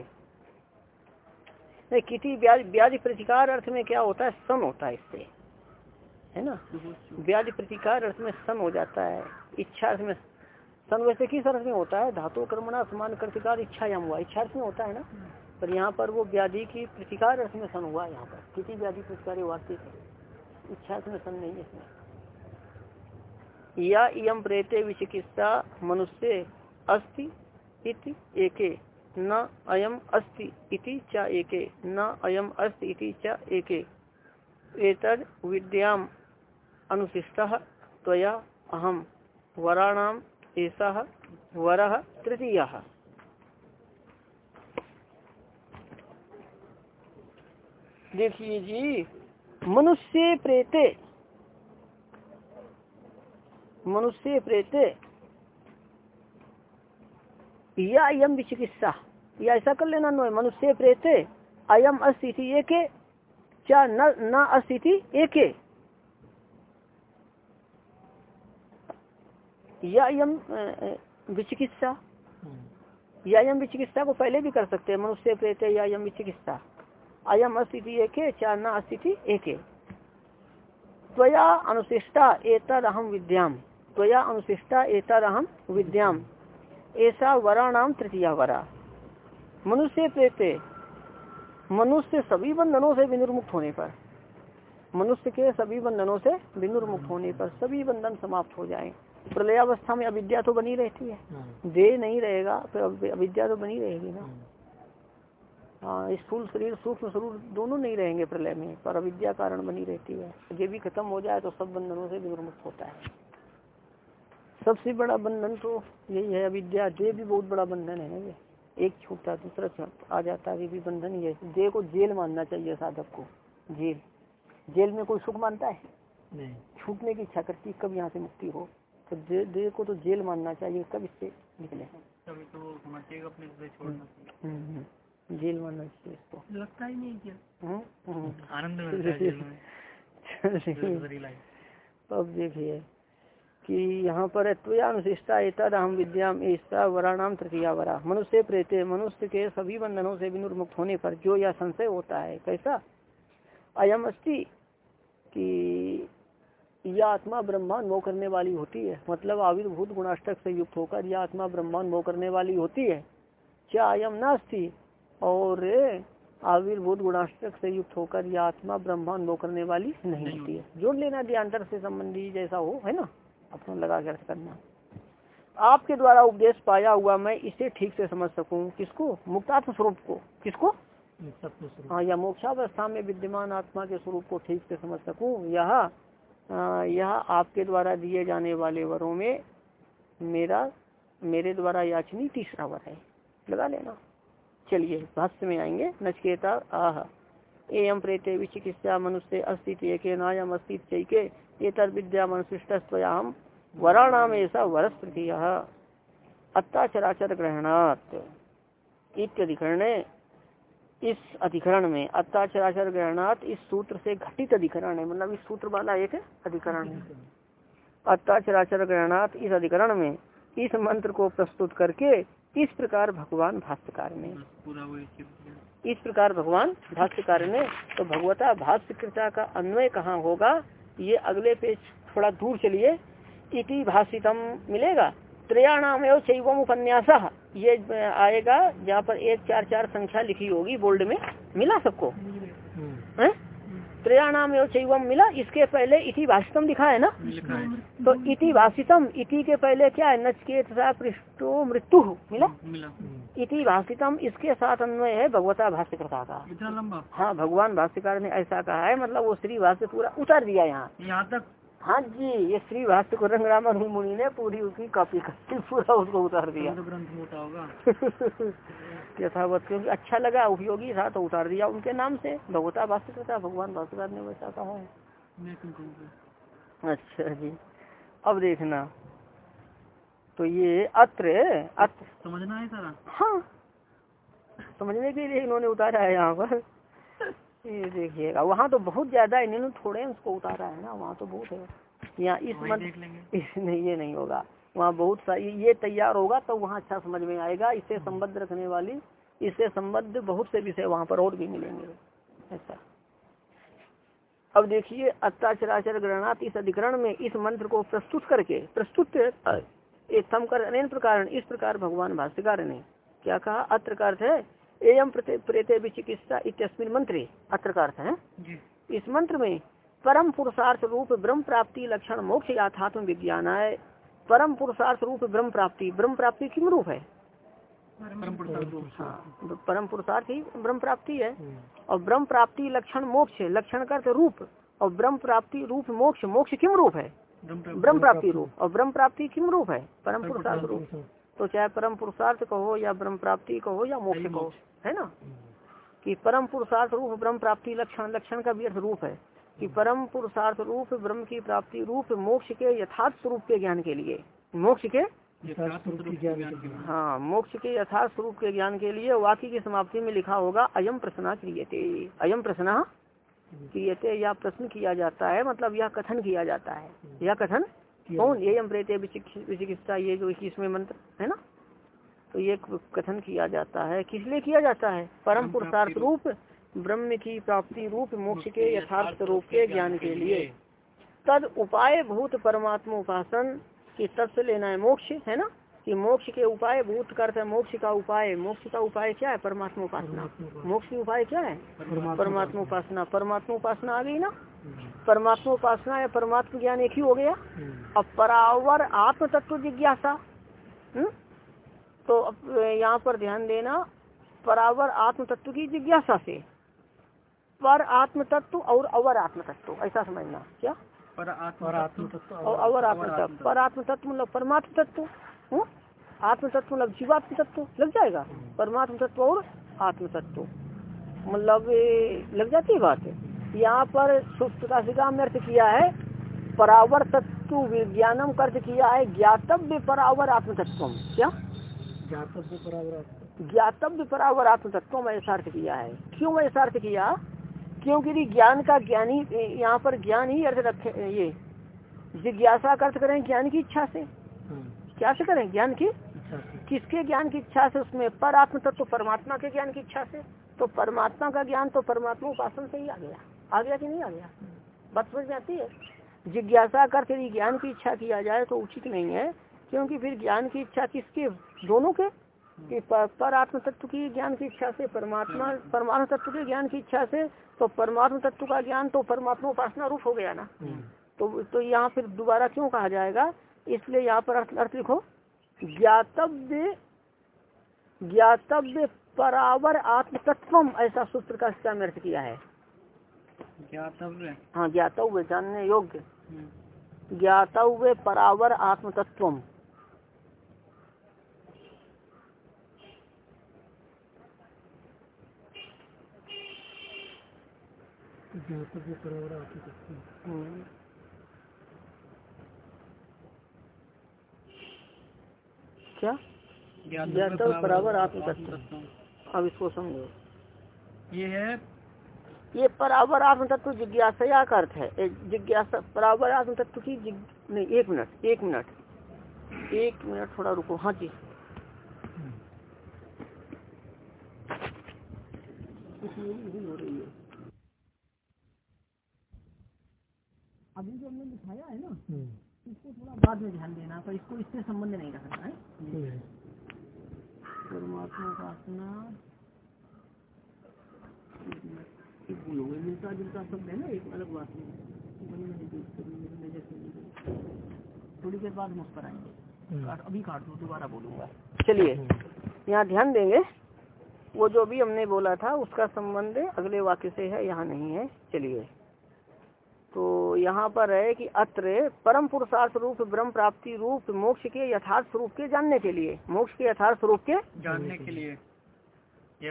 नहीं, किति व्याधि प्रतिकार अर्थ में क्या होता है? सन होता है इससे। है ना? व्याधि प्रतिकार अर्थ में सन हो जाता है। इच्छा अर्थ में सन वैसे किस अर्थ में होता है? धातु कर्मणा समान प्रतिकार, इच्छा या हुआ। इच्छा अर्थ में होता है ना? पर यहाँ पर वो व्याधि की प्रतिकार अर्थ में सन हुआ यहाँ पर। किसी व्याधि प्रतिकार है। इच्छा अर्थ में सन नहीं है इसमें। या इयम प्रेते विचिकित्सा मनुष्य अस्ति इति एके, न अयम अस्ति इति च एके, न अयम अस्ति इति च एके। एतद् विद्याम अनुशिष्टः त्वया अहम वराणाम एषः वरः तृतीयः। देखिए जी, मनुष्य प्रेते मनुष्य प्रेते या अयम विचिकित्सा। या ऐसा कर लेना नो मनुष्य प्रेते अयम अस्थिति एक क्या न अस्थिति एक या अयम विचिकित्सा। या विचिकित्सा को पहले भी कर सकते हैं। मनुष्य प्रेते या अयम विचिकित्सा। अयम अस्थिति एक क्या न अस्थिति एक त्वया अनुशिष्टा एतद अहम विद्याम। त्वया अनुशिष्टा एतर अहम विद्याम। ऐसा वराणाम तृतीया वरा। मनुष्य प्रेते। मनुष्य सभी बंधनों से विनिर्मुक्त होने पर। मनुष्य के सभी बंधनों से विनिर्मुक्त होने पर सभी बंधन समाप्त हो जाए। प्रलयावस्था में अविद्या तो बनी रहती है। दे नहीं रहेगा तो अविद्या तो बनी रहेगी ना। हाँ। स्थूल शरीर सूक्ष्म शरीर दोनों नहीं रहेंगे प्रलय में पर अविद्या कारण बनी रहती है। ये भी खत्म हो जाए तो सब बंधनों से विनिर्मुक्त होता है। सबसे बड़ा बंधन तो यही है अविद्या। देह भी बहुत बड़ा बंधन है ना ये। एक छूटता दूसरा आ जाता है भी बंधन ही है। देह को जेल मानना चाहिए साधक को। जेल। जेल में कोई सुख मानता है? नहीं। छूटने की इच्छा करती कब यहाँ से मुक्ति हो? तो देह दे को तो जेल मानना चाहिए कब इससे निकले? तभी तो अपने छोड़ना हम्म, हम्म। जेल मानना चाहिए इसको। लगता ही नहीं जेल हम्म, आनंद है [LAUGHS] अब देखिए। कि यहाँ पर त्वयानुशिष्टा एतद हम विद्याम ऐसा वराणाम तृतीया वरा। मनुष्य प्रेत मनुष्य के सभी बंधनों से विनुर्मुक्त होने पर जो यह संशय होता है कैसा? अयम अस्ति कि यह आत्मा ब्रह्मांड मोह करने वाली होती है। मतलब आविर्भूत गुणाष्टक से युक्त होकर यह आत्मा ब्रह्मांड मोह करने वाली होती है। क्या अयम नास्ती? और आविर्भूत गुणाष्टक से युक्त होकर यह आत्मा ब्रह्मांड मोह करने वाली नहीं होती है। जोड़ लेना ध्यान से संबंधी जैसा हो है ना? अपना लगा कर करना। आपके द्वारा उपदेश पाया हुआ मैं इसे ठीक से समझ सकूँ। किसको? मुक्तात्म स्वरूप को। किसको? हाँ या मोक्षावस्था में विद्यमान आत्मा के स्वरूप को ठीक से समझ सकूँ। यह यह आपके द्वारा दिए जाने वाले वरों में मेरा मेरे द्वारा याचनी तीसरा वर है। लगा लेना। चलिए भाष्य में आएँगे। नचकेता आह। एम प्रेते विचिकित्सा मनुष्य अस्तित्व एक नायम अस्तित्व चैके ये विद्या मनुष्यम वराणाम ऐसा वरस प्रति अत्ताचराचर ग्रहणात् इत्यधिकरण, इस अधिकरण में अत्ताचराचर ग्रहणात इस सूत्र से घटित अधिकरण है मतलब इस सूत्र वाला एक अधिकरण है। अत्ताचराचर ग्रहणात इस अधिकरण में इस मंत्र को प्रस्तुत करके इस प्रकार भगवान भाष्यकार ने इस प्रकार भगवान भाष्यकार ने तो भगवता भाष्यकृता का अन्वय कहाँ होगा? ये अगले पेज थोड़ा दूर चलिए। इति भाषितम मिलेगा। त्रयाणाम एवं शैवम उपन्यास ये आएगा जहाँ पर एक चार चार संख्या लिखी होगी बोल्ड में। मिला सबको? है? त्रयाणाम एवं शैवम मिला। इसके पहले इति भाषितम दिखा है ना? तो इति भाषितम इति के पहले क्या है? नचकेत पृष्ठो मृत्यु। मिला। इति भाषितम इसके साथ अन्वय है भगवता भाष्यकर्ता का। इतना लंबा? हाँ भगवान भाष्यकार ने ऐसा कहा है मतलब वो श्री भाष्य पूरा उतार दिया यहाँ। यहाँ तक? हाँ जी ये श्री भाष्य को रंगरामा मुनि ने पूरी उसकी कॉपी करके पूरा उसको उतार दिया। तो होगा। [LAUGHS] यथावत क्योंकि अच्छा लगा उपयोगी था तो उतार दिया उनके नाम से। भगवता भाष्यकर्ता भगवान भाष्यकार ने वैसा कहा है। अच्छा जी अब देखना। तो ये अत्र अत्र। समझना है सारा? हाँ। समझने के लिए इन्होंने उतारा है यहाँ पर। ये देखिएगा वहाँ तो बहुत ज़्यादा इन्होंने थोड़े उसको उतारा है ना वहाँ तो बहुत है। यहाँ इस वही मत इस नहीं ये नहीं होगा। वहाँ बहुत सारी ये तैयार होगा तो वहाँ अच्छा समझ में आएगा। इससे संबद्ध रखने वाली इससे संबद्ध बहुत से विषय वहाँ पर और भी मिलेंगे। ऐसा। अब देखिए अत्याचराचर ग्रहणात इस अधिकरण में इस मंत्र को प्रस्तुत करके प्रस्तुत थम कर अनेक प्रकार इस प्रकार भगवान भाष्यकार ने क्या कहा? अत्र का अर्थ है एयम प्रते विचिकित्सा इत्यस्मिन मंत्रे। अत्र का अर्थ है। इस मंत्र में परम पुरुषार्थ रूप ब्रह्म प्राप्ति लक्षण मोक्ष याथात्म विज्ञान है परम पुरुषार्थ रूप ब्रह्म प्राप्ति ब्रह्म प्राप्ति किम रूप है? परम पुरुषार्थ हाँ परम पुरुषार्थ ही ब्रह्म प्राप्ति है। और ब्रह्म प्राप्ति लक्षण मोक्ष लक्षण का अर्थ रूप। और ब्रह्म प्राप्ति रूप मोक्ष मोक्ष किम रूप है? ब्रह्म प्राप्ति रूप। और ब्रह्म प्राप्ति किम रूप है? परम पुरुषार्थ रूप। तो चाहे परम पुरुषार्थ कहो या ब्रह्म प्राप्ति कहो या मोक्ष कहो है ना? कि परम पुरुषार्थ रूप ब्रह्म प्राप्ति लक्षण लक्षण का भी अर्थ रूप है। कि परम पुरुषार्थ रूप ब्रह्म की प्राप्ति रूप मोक्ष के यथार्थ स्वरूप के ज्ञान के लिए। मोक्ष के? यथार्थ रूप के ज्ञान के लिए। हाँ मोक्ष के यथार्थ स्वरूप के ज्ञान के लिए वाक्य की समाप्ति में लिखा होगा अयम प्रश्न क्रियते। अयम प्रश्न क्रियते या प्रश्न किया जाता है मतलब यह कथन किया जाता है। यह कथन? कौन? ये प्रेते विचिकित्सा ये जो इक्कीसवें मंत्र है ना? तो ये कथन किया जाता है। किस लिए किया जाता है? परम पुरुषार्थ रूप ब्रह्म की प्राप्ति रूप मोक्ष के यथार्थ रूप के ज्ञान के लिए। तद उपाय भूत परमात्मा उपासन की से लेना है मोक्ष है ना? कि मोक्ष के उपाय भूत करते है मोक्ष का उपाय। मोक्ष का उपाय क्या है? परमात्मा उपासना। मोक्ष की उपाय क्या है? परमात्मा उपासना। परमात्मा उपासना आ गई ना? परमात्मा उपासना या परमात्मा ज्ञान एक ही हो गया? अब परावर आत्म तत्व जिज्ञासा। हम्म? तो अब यहाँ पर ध्यान देना परावर आत्म तत्व की जिज्ञासा से। पर आत्म तत्व और अवर आत्म तत्व ऐसा समझना। क्या? पर आत्म तत्व और अवर आत्म तत्व पर आत्म तत्व मतलब परमात्म तत्व हम्म? आत्म तत्व मतलब जीवात्म तत्व लग जाएगा परमात्म तत्व और आत्म तत्व मतलब लग जाती है बात? यहाँ पर सुप्तकाशिका में अर्थ किया है परावर तत्व विज्ञानम अर्थ किया है ज्ञातव्य परावर आत्म तत्व क्या? ज्ञातव्य परावर आत्म तत्व में ऐसा अर्थ किया है। क्यों ऐसा अर्थ किया? क्योंकि ज्ञान का ज्ञानी यहाँ पर ज्ञान ही अर्थ रखे ये जिज्ञासा का अर्थ करें ज्ञान की इच्छा से। क्या से करें? ज्ञान की? किसके ज्ञान की इच्छा से? उसमें पर आत्म तत्व तो परमात्मा के ज्ञान की इच्छा से। तो परमात्मा का ज्ञान तो परमात्मा उपासन से ही आ गया। आ गया कि नहीं आ गया? बात समझ में आती है? जिज्ञासा कर यदि ज्ञान की इच्छा किया जाए तो उचित नहीं है। क्योंकि फिर ज्ञान की इच्छा किसके? दोनों के? कि पर, पर आत्म तत्व की ज्ञान की इच्छा से परमात्मा परमात्मा तत्व के ज्ञान की इच्छा से तो परमात्म तत्व का ज्ञान तो परमात्मा उपासना रूप हो गया ना। तो तो यहाँ फिर दोबारा क्यों कहा जाएगा? इसलिए यहाँ पर अर्थ अर्थ लिखो। ज्ञातव्य ज्ञातव्य परावर आत्म तत्व ऐसा सूत्र का इसका में अर्थ किया है। ज्ञातव्य? हाँ ज्ञातव्य जानने योग्य। हम्म। ज्ञातव्य परावर आत्म तत्वम क्या? ज्ञातव्य बराबर आत्म तत्व अब इसको समझो। ये है ये परावर आत्म तत्व जिज्ञासा का अर्थ है? जिज्ञासा परावर आत्म तत्व की नहीं एक मिनट एक मिनट। एक मिनट थोड़ा रुको। हाँ जी। अभी जो हमने दिखाया है ना इसको थोड़ा बाद में ध्यान देना पर इसको इससे संबंध नहीं रखना है। परमात्मा उपासना हो गई मिलता जुलता शब्द है ना एक अलग बात नहीं थोड़ी देर बाद मुस्कर आएँगे अभी काट दो दोबारा बोलूँगा। चलिए यहाँ ध्यान देंगे। वो जो भी हमने बोला था उसका संबंध अगले वाक्य से है यहाँ नहीं है। चलिए। तो यहाँ पर है कि अत्र परम पुरुषार्थ रूप ब्रह्म प्राप्ति रूप मोक्ष के यथार्थ स्वरूप के जानने के लिए मोक्ष के यथार्थ स्वरूप के जानने के लिए।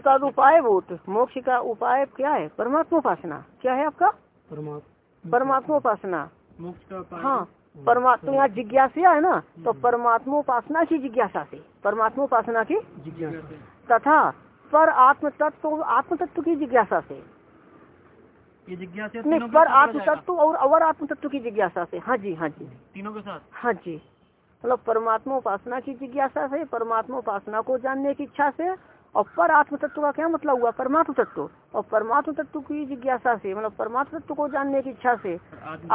तद उपाय भूत मोक्ष का उपाय क्या है? परमात्मा उपासना। क्या है आपका? परमात्मोपासना मोक्ष का हाँ परमात्मा यहाँ जिज्ञासा है ना? तो परमात्मा उपासना की जिज्ञासा से। परमात्मा उपासना की जिज्ञासा तथा पर आत्म तत्व आत्म तत्व की जिज्ञासा से। ये जिज्ञासा पर आत्म तत्व और अवर आत्म तत्व की जिज्ञासा से। हाँ जी हाँ जी। तीनों के साथ? हाँ जी। मतलब परमात्मा उपासना की जिज्ञासा से परमात्मा उपासना को जानने की इच्छा से और पर आत्म तत्व का क्या मतलब हुआ? परमात्म तत्व और परमात्म तत्व की जिज्ञासा से मतलब परमात्म तत्व को जानने की इच्छा से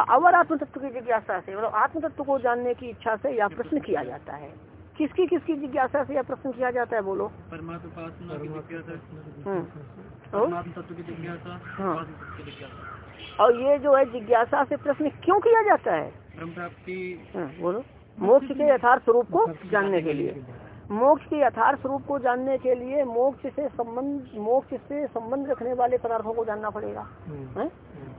अवर आत्म तत्व की जिज्ञासा से मतलब आत्म तत्व को जानने की इच्छा से यह प्रश्न किया जाता है। किसकी किसकी जिज्ञासा से यह प्रश्न किया जाता है बोलो हम्म। और? परमात्मा तत्व की जिज्ञासा हाँ। और ये जो है जिज्ञासा से प्रश्न क्यों किया जाता है? हाँ, बोलो। मोक्ष के यथार्थ स्वरूप को जानने के लिए। मोक्ष के यथार्थ स्वरूप को जानने के लिए मोक्ष से संबंध मोक्ष से संबंध रखने वाले पदार्थों को जानना पड़ेगा। हैं?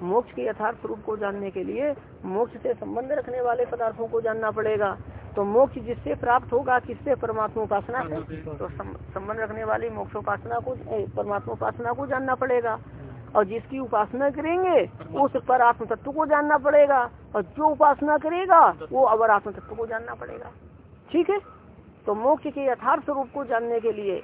मोक्ष के यथार्थ स्वरूप को जानने के लिए मोक्ष से संबंध रखने वाले पदार्थों को जानना पड़ेगा। तो मोक्ष जिससे प्राप्त होगा किससे? परमात्मा उपासना से। तो संबंध रखने वाली मोक्षोपासना को परमात्मा उपासना को जानना पड़ेगा। और जिसकी उपासना करेंगे उस पर आत्म तत्व को जानना पड़ेगा। और जो उपासना करेगा वो अवर आत्म तत्व को जानना पड़ेगा। ठीक है? तो मोक्ष के यथार्थ स्वरूप को जानने के लिए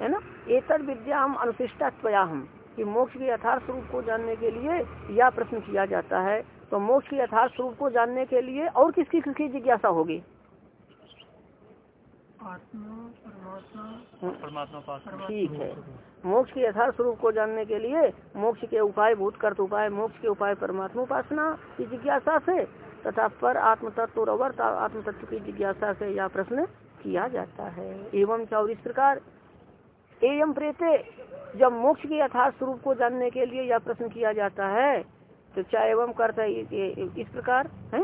है ना? एतर विद्या हम अनुशिष्टा हम कि मोक्ष के यथार्थ स्वरूप को जानने के लिए यह प्रश्न किया जाता है। तो मोक्ष के यथार्थ स्वरूप को जानने के लिए और किसकी किसकी जिज्ञासा होगी? परमात्मा परमात्मा उपासना ठीक है। मोक्ष के यथार्थ स्वरूप को जानने के लिए मोक्ष के उपाय भूत कर्त उपाय मोक्ष के उपाय परमात्मा उपासना की जिज्ञासा से तथा पर आत्म तत्व और अवर आत्म तत्व की जिज्ञासा से यह प्रश्न किया जाता है। एवं और इस प्रकार एवं प्रेते, जब मोक्ष के यथार्थ स्वरूप को जानने के लिए यह प्रश्न किया जाता है तो चाहे एवं करता है? इस- प्रकार, है?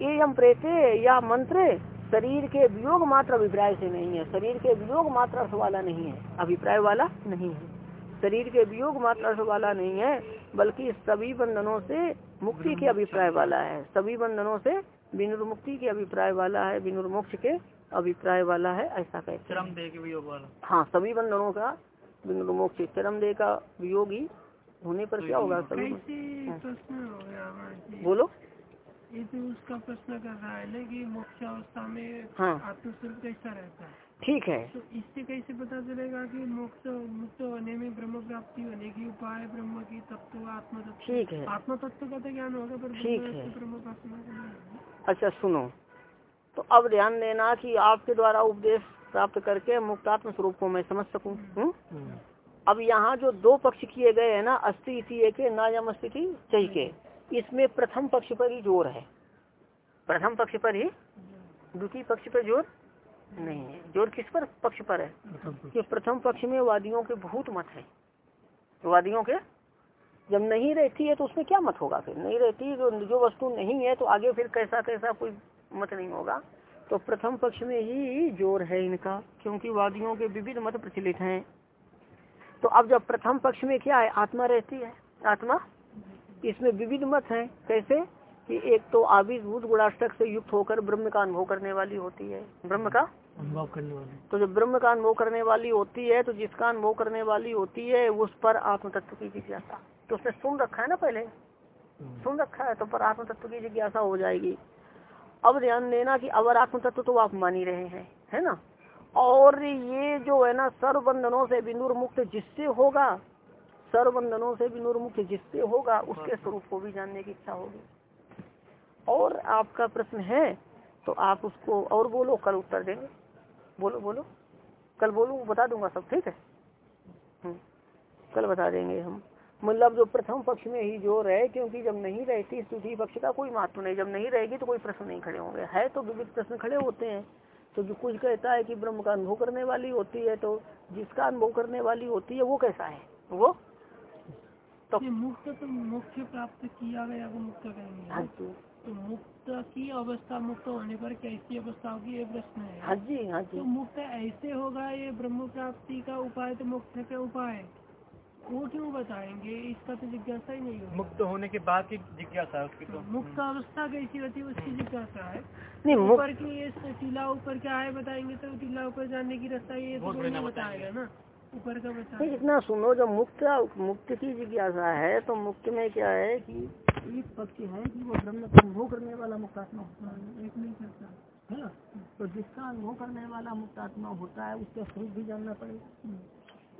एवं प्रेते, या मंत्र, शरीर के वियोग मात्र अभिप्राय से नहीं है। शरीर के वियोग मात्र अर्थ वाला नहीं है। अभिप्राय वाला नहीं है। शरीर के वियोग मात्र अर्थ वाला नहीं है, बल्कि सभी बंधनों से मुक्ति के अभिप्राय वाला है। सभी बंधनों से विनुर्मुक्ति के अभिप्राय वाला है विनुर्मोक्ष के अभिप्राय वाला है ऐसा कहते हैं। श्रम दे के वियोग वाला। हाँ सभी बंधनों का विनुर्मोक्ष चरम दे का वियोगी होने पर क्या होगा? सभी प्रश्न हो बोलो। ये तो उसका प्रश्न कर रहा है लेकिन मोक्ष अवस्था में हाँ। आत्मस्वरूप कैसा रहता है? ठीक है तो इससे कैसे पता चलेगा कि मोक्ष मुक्त होने में ब्रह्म प्राप्ति होने की उपाय ब्रह्म की तत्व आत्म तत्व ठीक है आत्म तत्व का तो ज्ञान होगा पर ठीक है। ब्रह्म। अच्छा सुनो तो अब ध्यान देना कि आपके द्वारा उपदेश प्राप्त करके मुक्तात्म स्वरूप को मैं समझ सकूँ हम्म? अब यहाँ जो दो पक्ष किए गए हैं ना अस्थि एक नायम अस्ति चई के इसमें प्रथम पक्ष पर ही ज़ोर है प्रथम पक्ष पर ही द्वितीय पक्ष पर ज़ोर नहीं है। ज़ोर किस पर? पक्ष पर है। कि प्रथम पक्ष में वादियों के बहुत मत है। वादियों के जब नहीं रहती है तो उसमें क्या मत होगा फिर? नहीं रहती जो जो वस्तु नहीं है तो आगे फिर कैसा कैसा कोई मत नहीं होगा। तो प्रथम पक्ष में ही ज़ोर है इनका क्योंकि वादियों के विविध मत प्रचलित हैं। तो अब जब प्रथम पक्ष में क्या है? आत्मा रहती है। आत्मा इसमें विविध मत है। कैसे? कि एक तो आविर्भूत गुणाष्टक से युक्त होकर ब्रह्म का अनुभव करने वाली होती है। ब्रह्म का? अनुभव करने वाले। तो जब ब्रह्म का अनुभव करने वाली होती है तो जिसका अनुभव करने वाली होती है उस पर आत्म तत्व की जिज्ञासा। तो उसने सुन रखा है ना पहले? सुन रखा है तो पर आत्म तत्व की जिज्ञासा हो जाएगी। अब ध्यान देना कि अवर आत्म तत्व तो आप मान ही रहे हैं है ना? और ये जो है ना सर्व बंधनों से विनूर मुक्त जिससे होगा सर्व बंधनों से विनूर मुक्त जिससे होगा उसके स्वरूप को भी जानने की इच्छा होगी। और आपका प्रश्न है तो आप उसको और बोलो कल उत्तर देंगे। बोलो बोलो। कल बोलो बता दूँगा सब ठीक है? हम्म, कल बता देंगे हम। मतलब जो प्रथम पक्ष में ही ज़ोर है क्योंकि जब नहीं रहती स्तुति पक्ष का कोई महत्व नहीं जब नहीं रहेगी तो कोई प्रश्न नहीं खड़े होंगे। है तो विविध प्रश्न खड़े होते हैं। तो जो कुछ कहता है कि ब्रह्म का अनुभव करने वाली होती है तो जिसका अनुभव करने वाली होती है वो कैसा है? वो? तो मुक्त तो मुख्य प्राप्त किया गया मुक्त हाँ कहेंगे जी। तो मुक्त की अवस्था मुक्त होने पर कैसी अवस्था होगी ये प्रश्न है। हाँ जी हाँ जी। तो मुक्त ऐसे होगा ये ब्रह्म प्राप्ति का उपाय तो मुक्त का उपाय। वो क्यों बताएँगे? इसका तो जिज्ञासा ही नहीं होगी। मुक्त होने के बाद की जिज्ञासा है उसकी तो। मुक्त अवस्था कैसी होती है उसकी जिज्ञासा है। नहीं मुक्त ऊपर की ये टीला ऊपर क्या है बताएँगे तो टीला ऊपर जाने की रास्ता ये तो बताएगा। ना। ऊपर का बताएगा। इतना सुनो जब मुक्त मुक्त की जिज्ञासा है तो मुक्त में क्या है कि एक पक्ष है कि वो ब्रह्म का अनुभव करने वाला मुक्तात्मा होता है? एक नहीं करता। है ना तो जिसका अनुभव करने वाला मुक्तात्मा होता है उसका स्वरूप भी जानना पड़ेगा।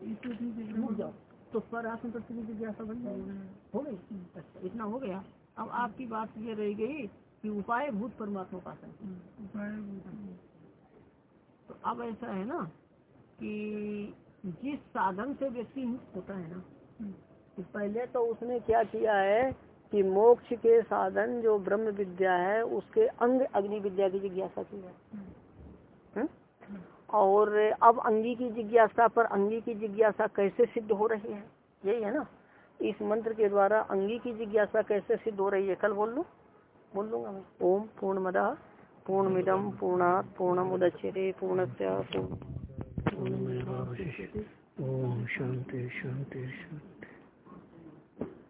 ये तो ठीक है जाओ। तो पर आत्म तत्व की जिज्ञासा बन जाएगी हो गई? अच्छा इतना हो गया। अब आपकी बात ये रह गई कि उपाय भूत परमात्मा उपासन उपाय तो अब ऐसा है ना कि जिस साधन से व्यक्ति मुक्त होता है ना कि पहले तो उसने क्या किया है कि मोक्ष के साधन जो ब्रह्म विद्या है उसके अंग अग्नि विद्या की जिज्ञासा की है। हम्म? और अब अंगी की जिज्ञासा पर अंगी की जिज्ञासा कैसे सिद्ध हो रही है? यही है ना? इस मंत्र के द्वारा अंगी की जिज्ञासा कैसे सिद्ध हो रही है? कल बोल लो? बोल लूँगा मैं। ओम पूर्ण मदा पूर्णमिदम पूर्णात पूर्णमुदच्यते पूर्णस्य पूर्ण ओम शांति शांति शांति।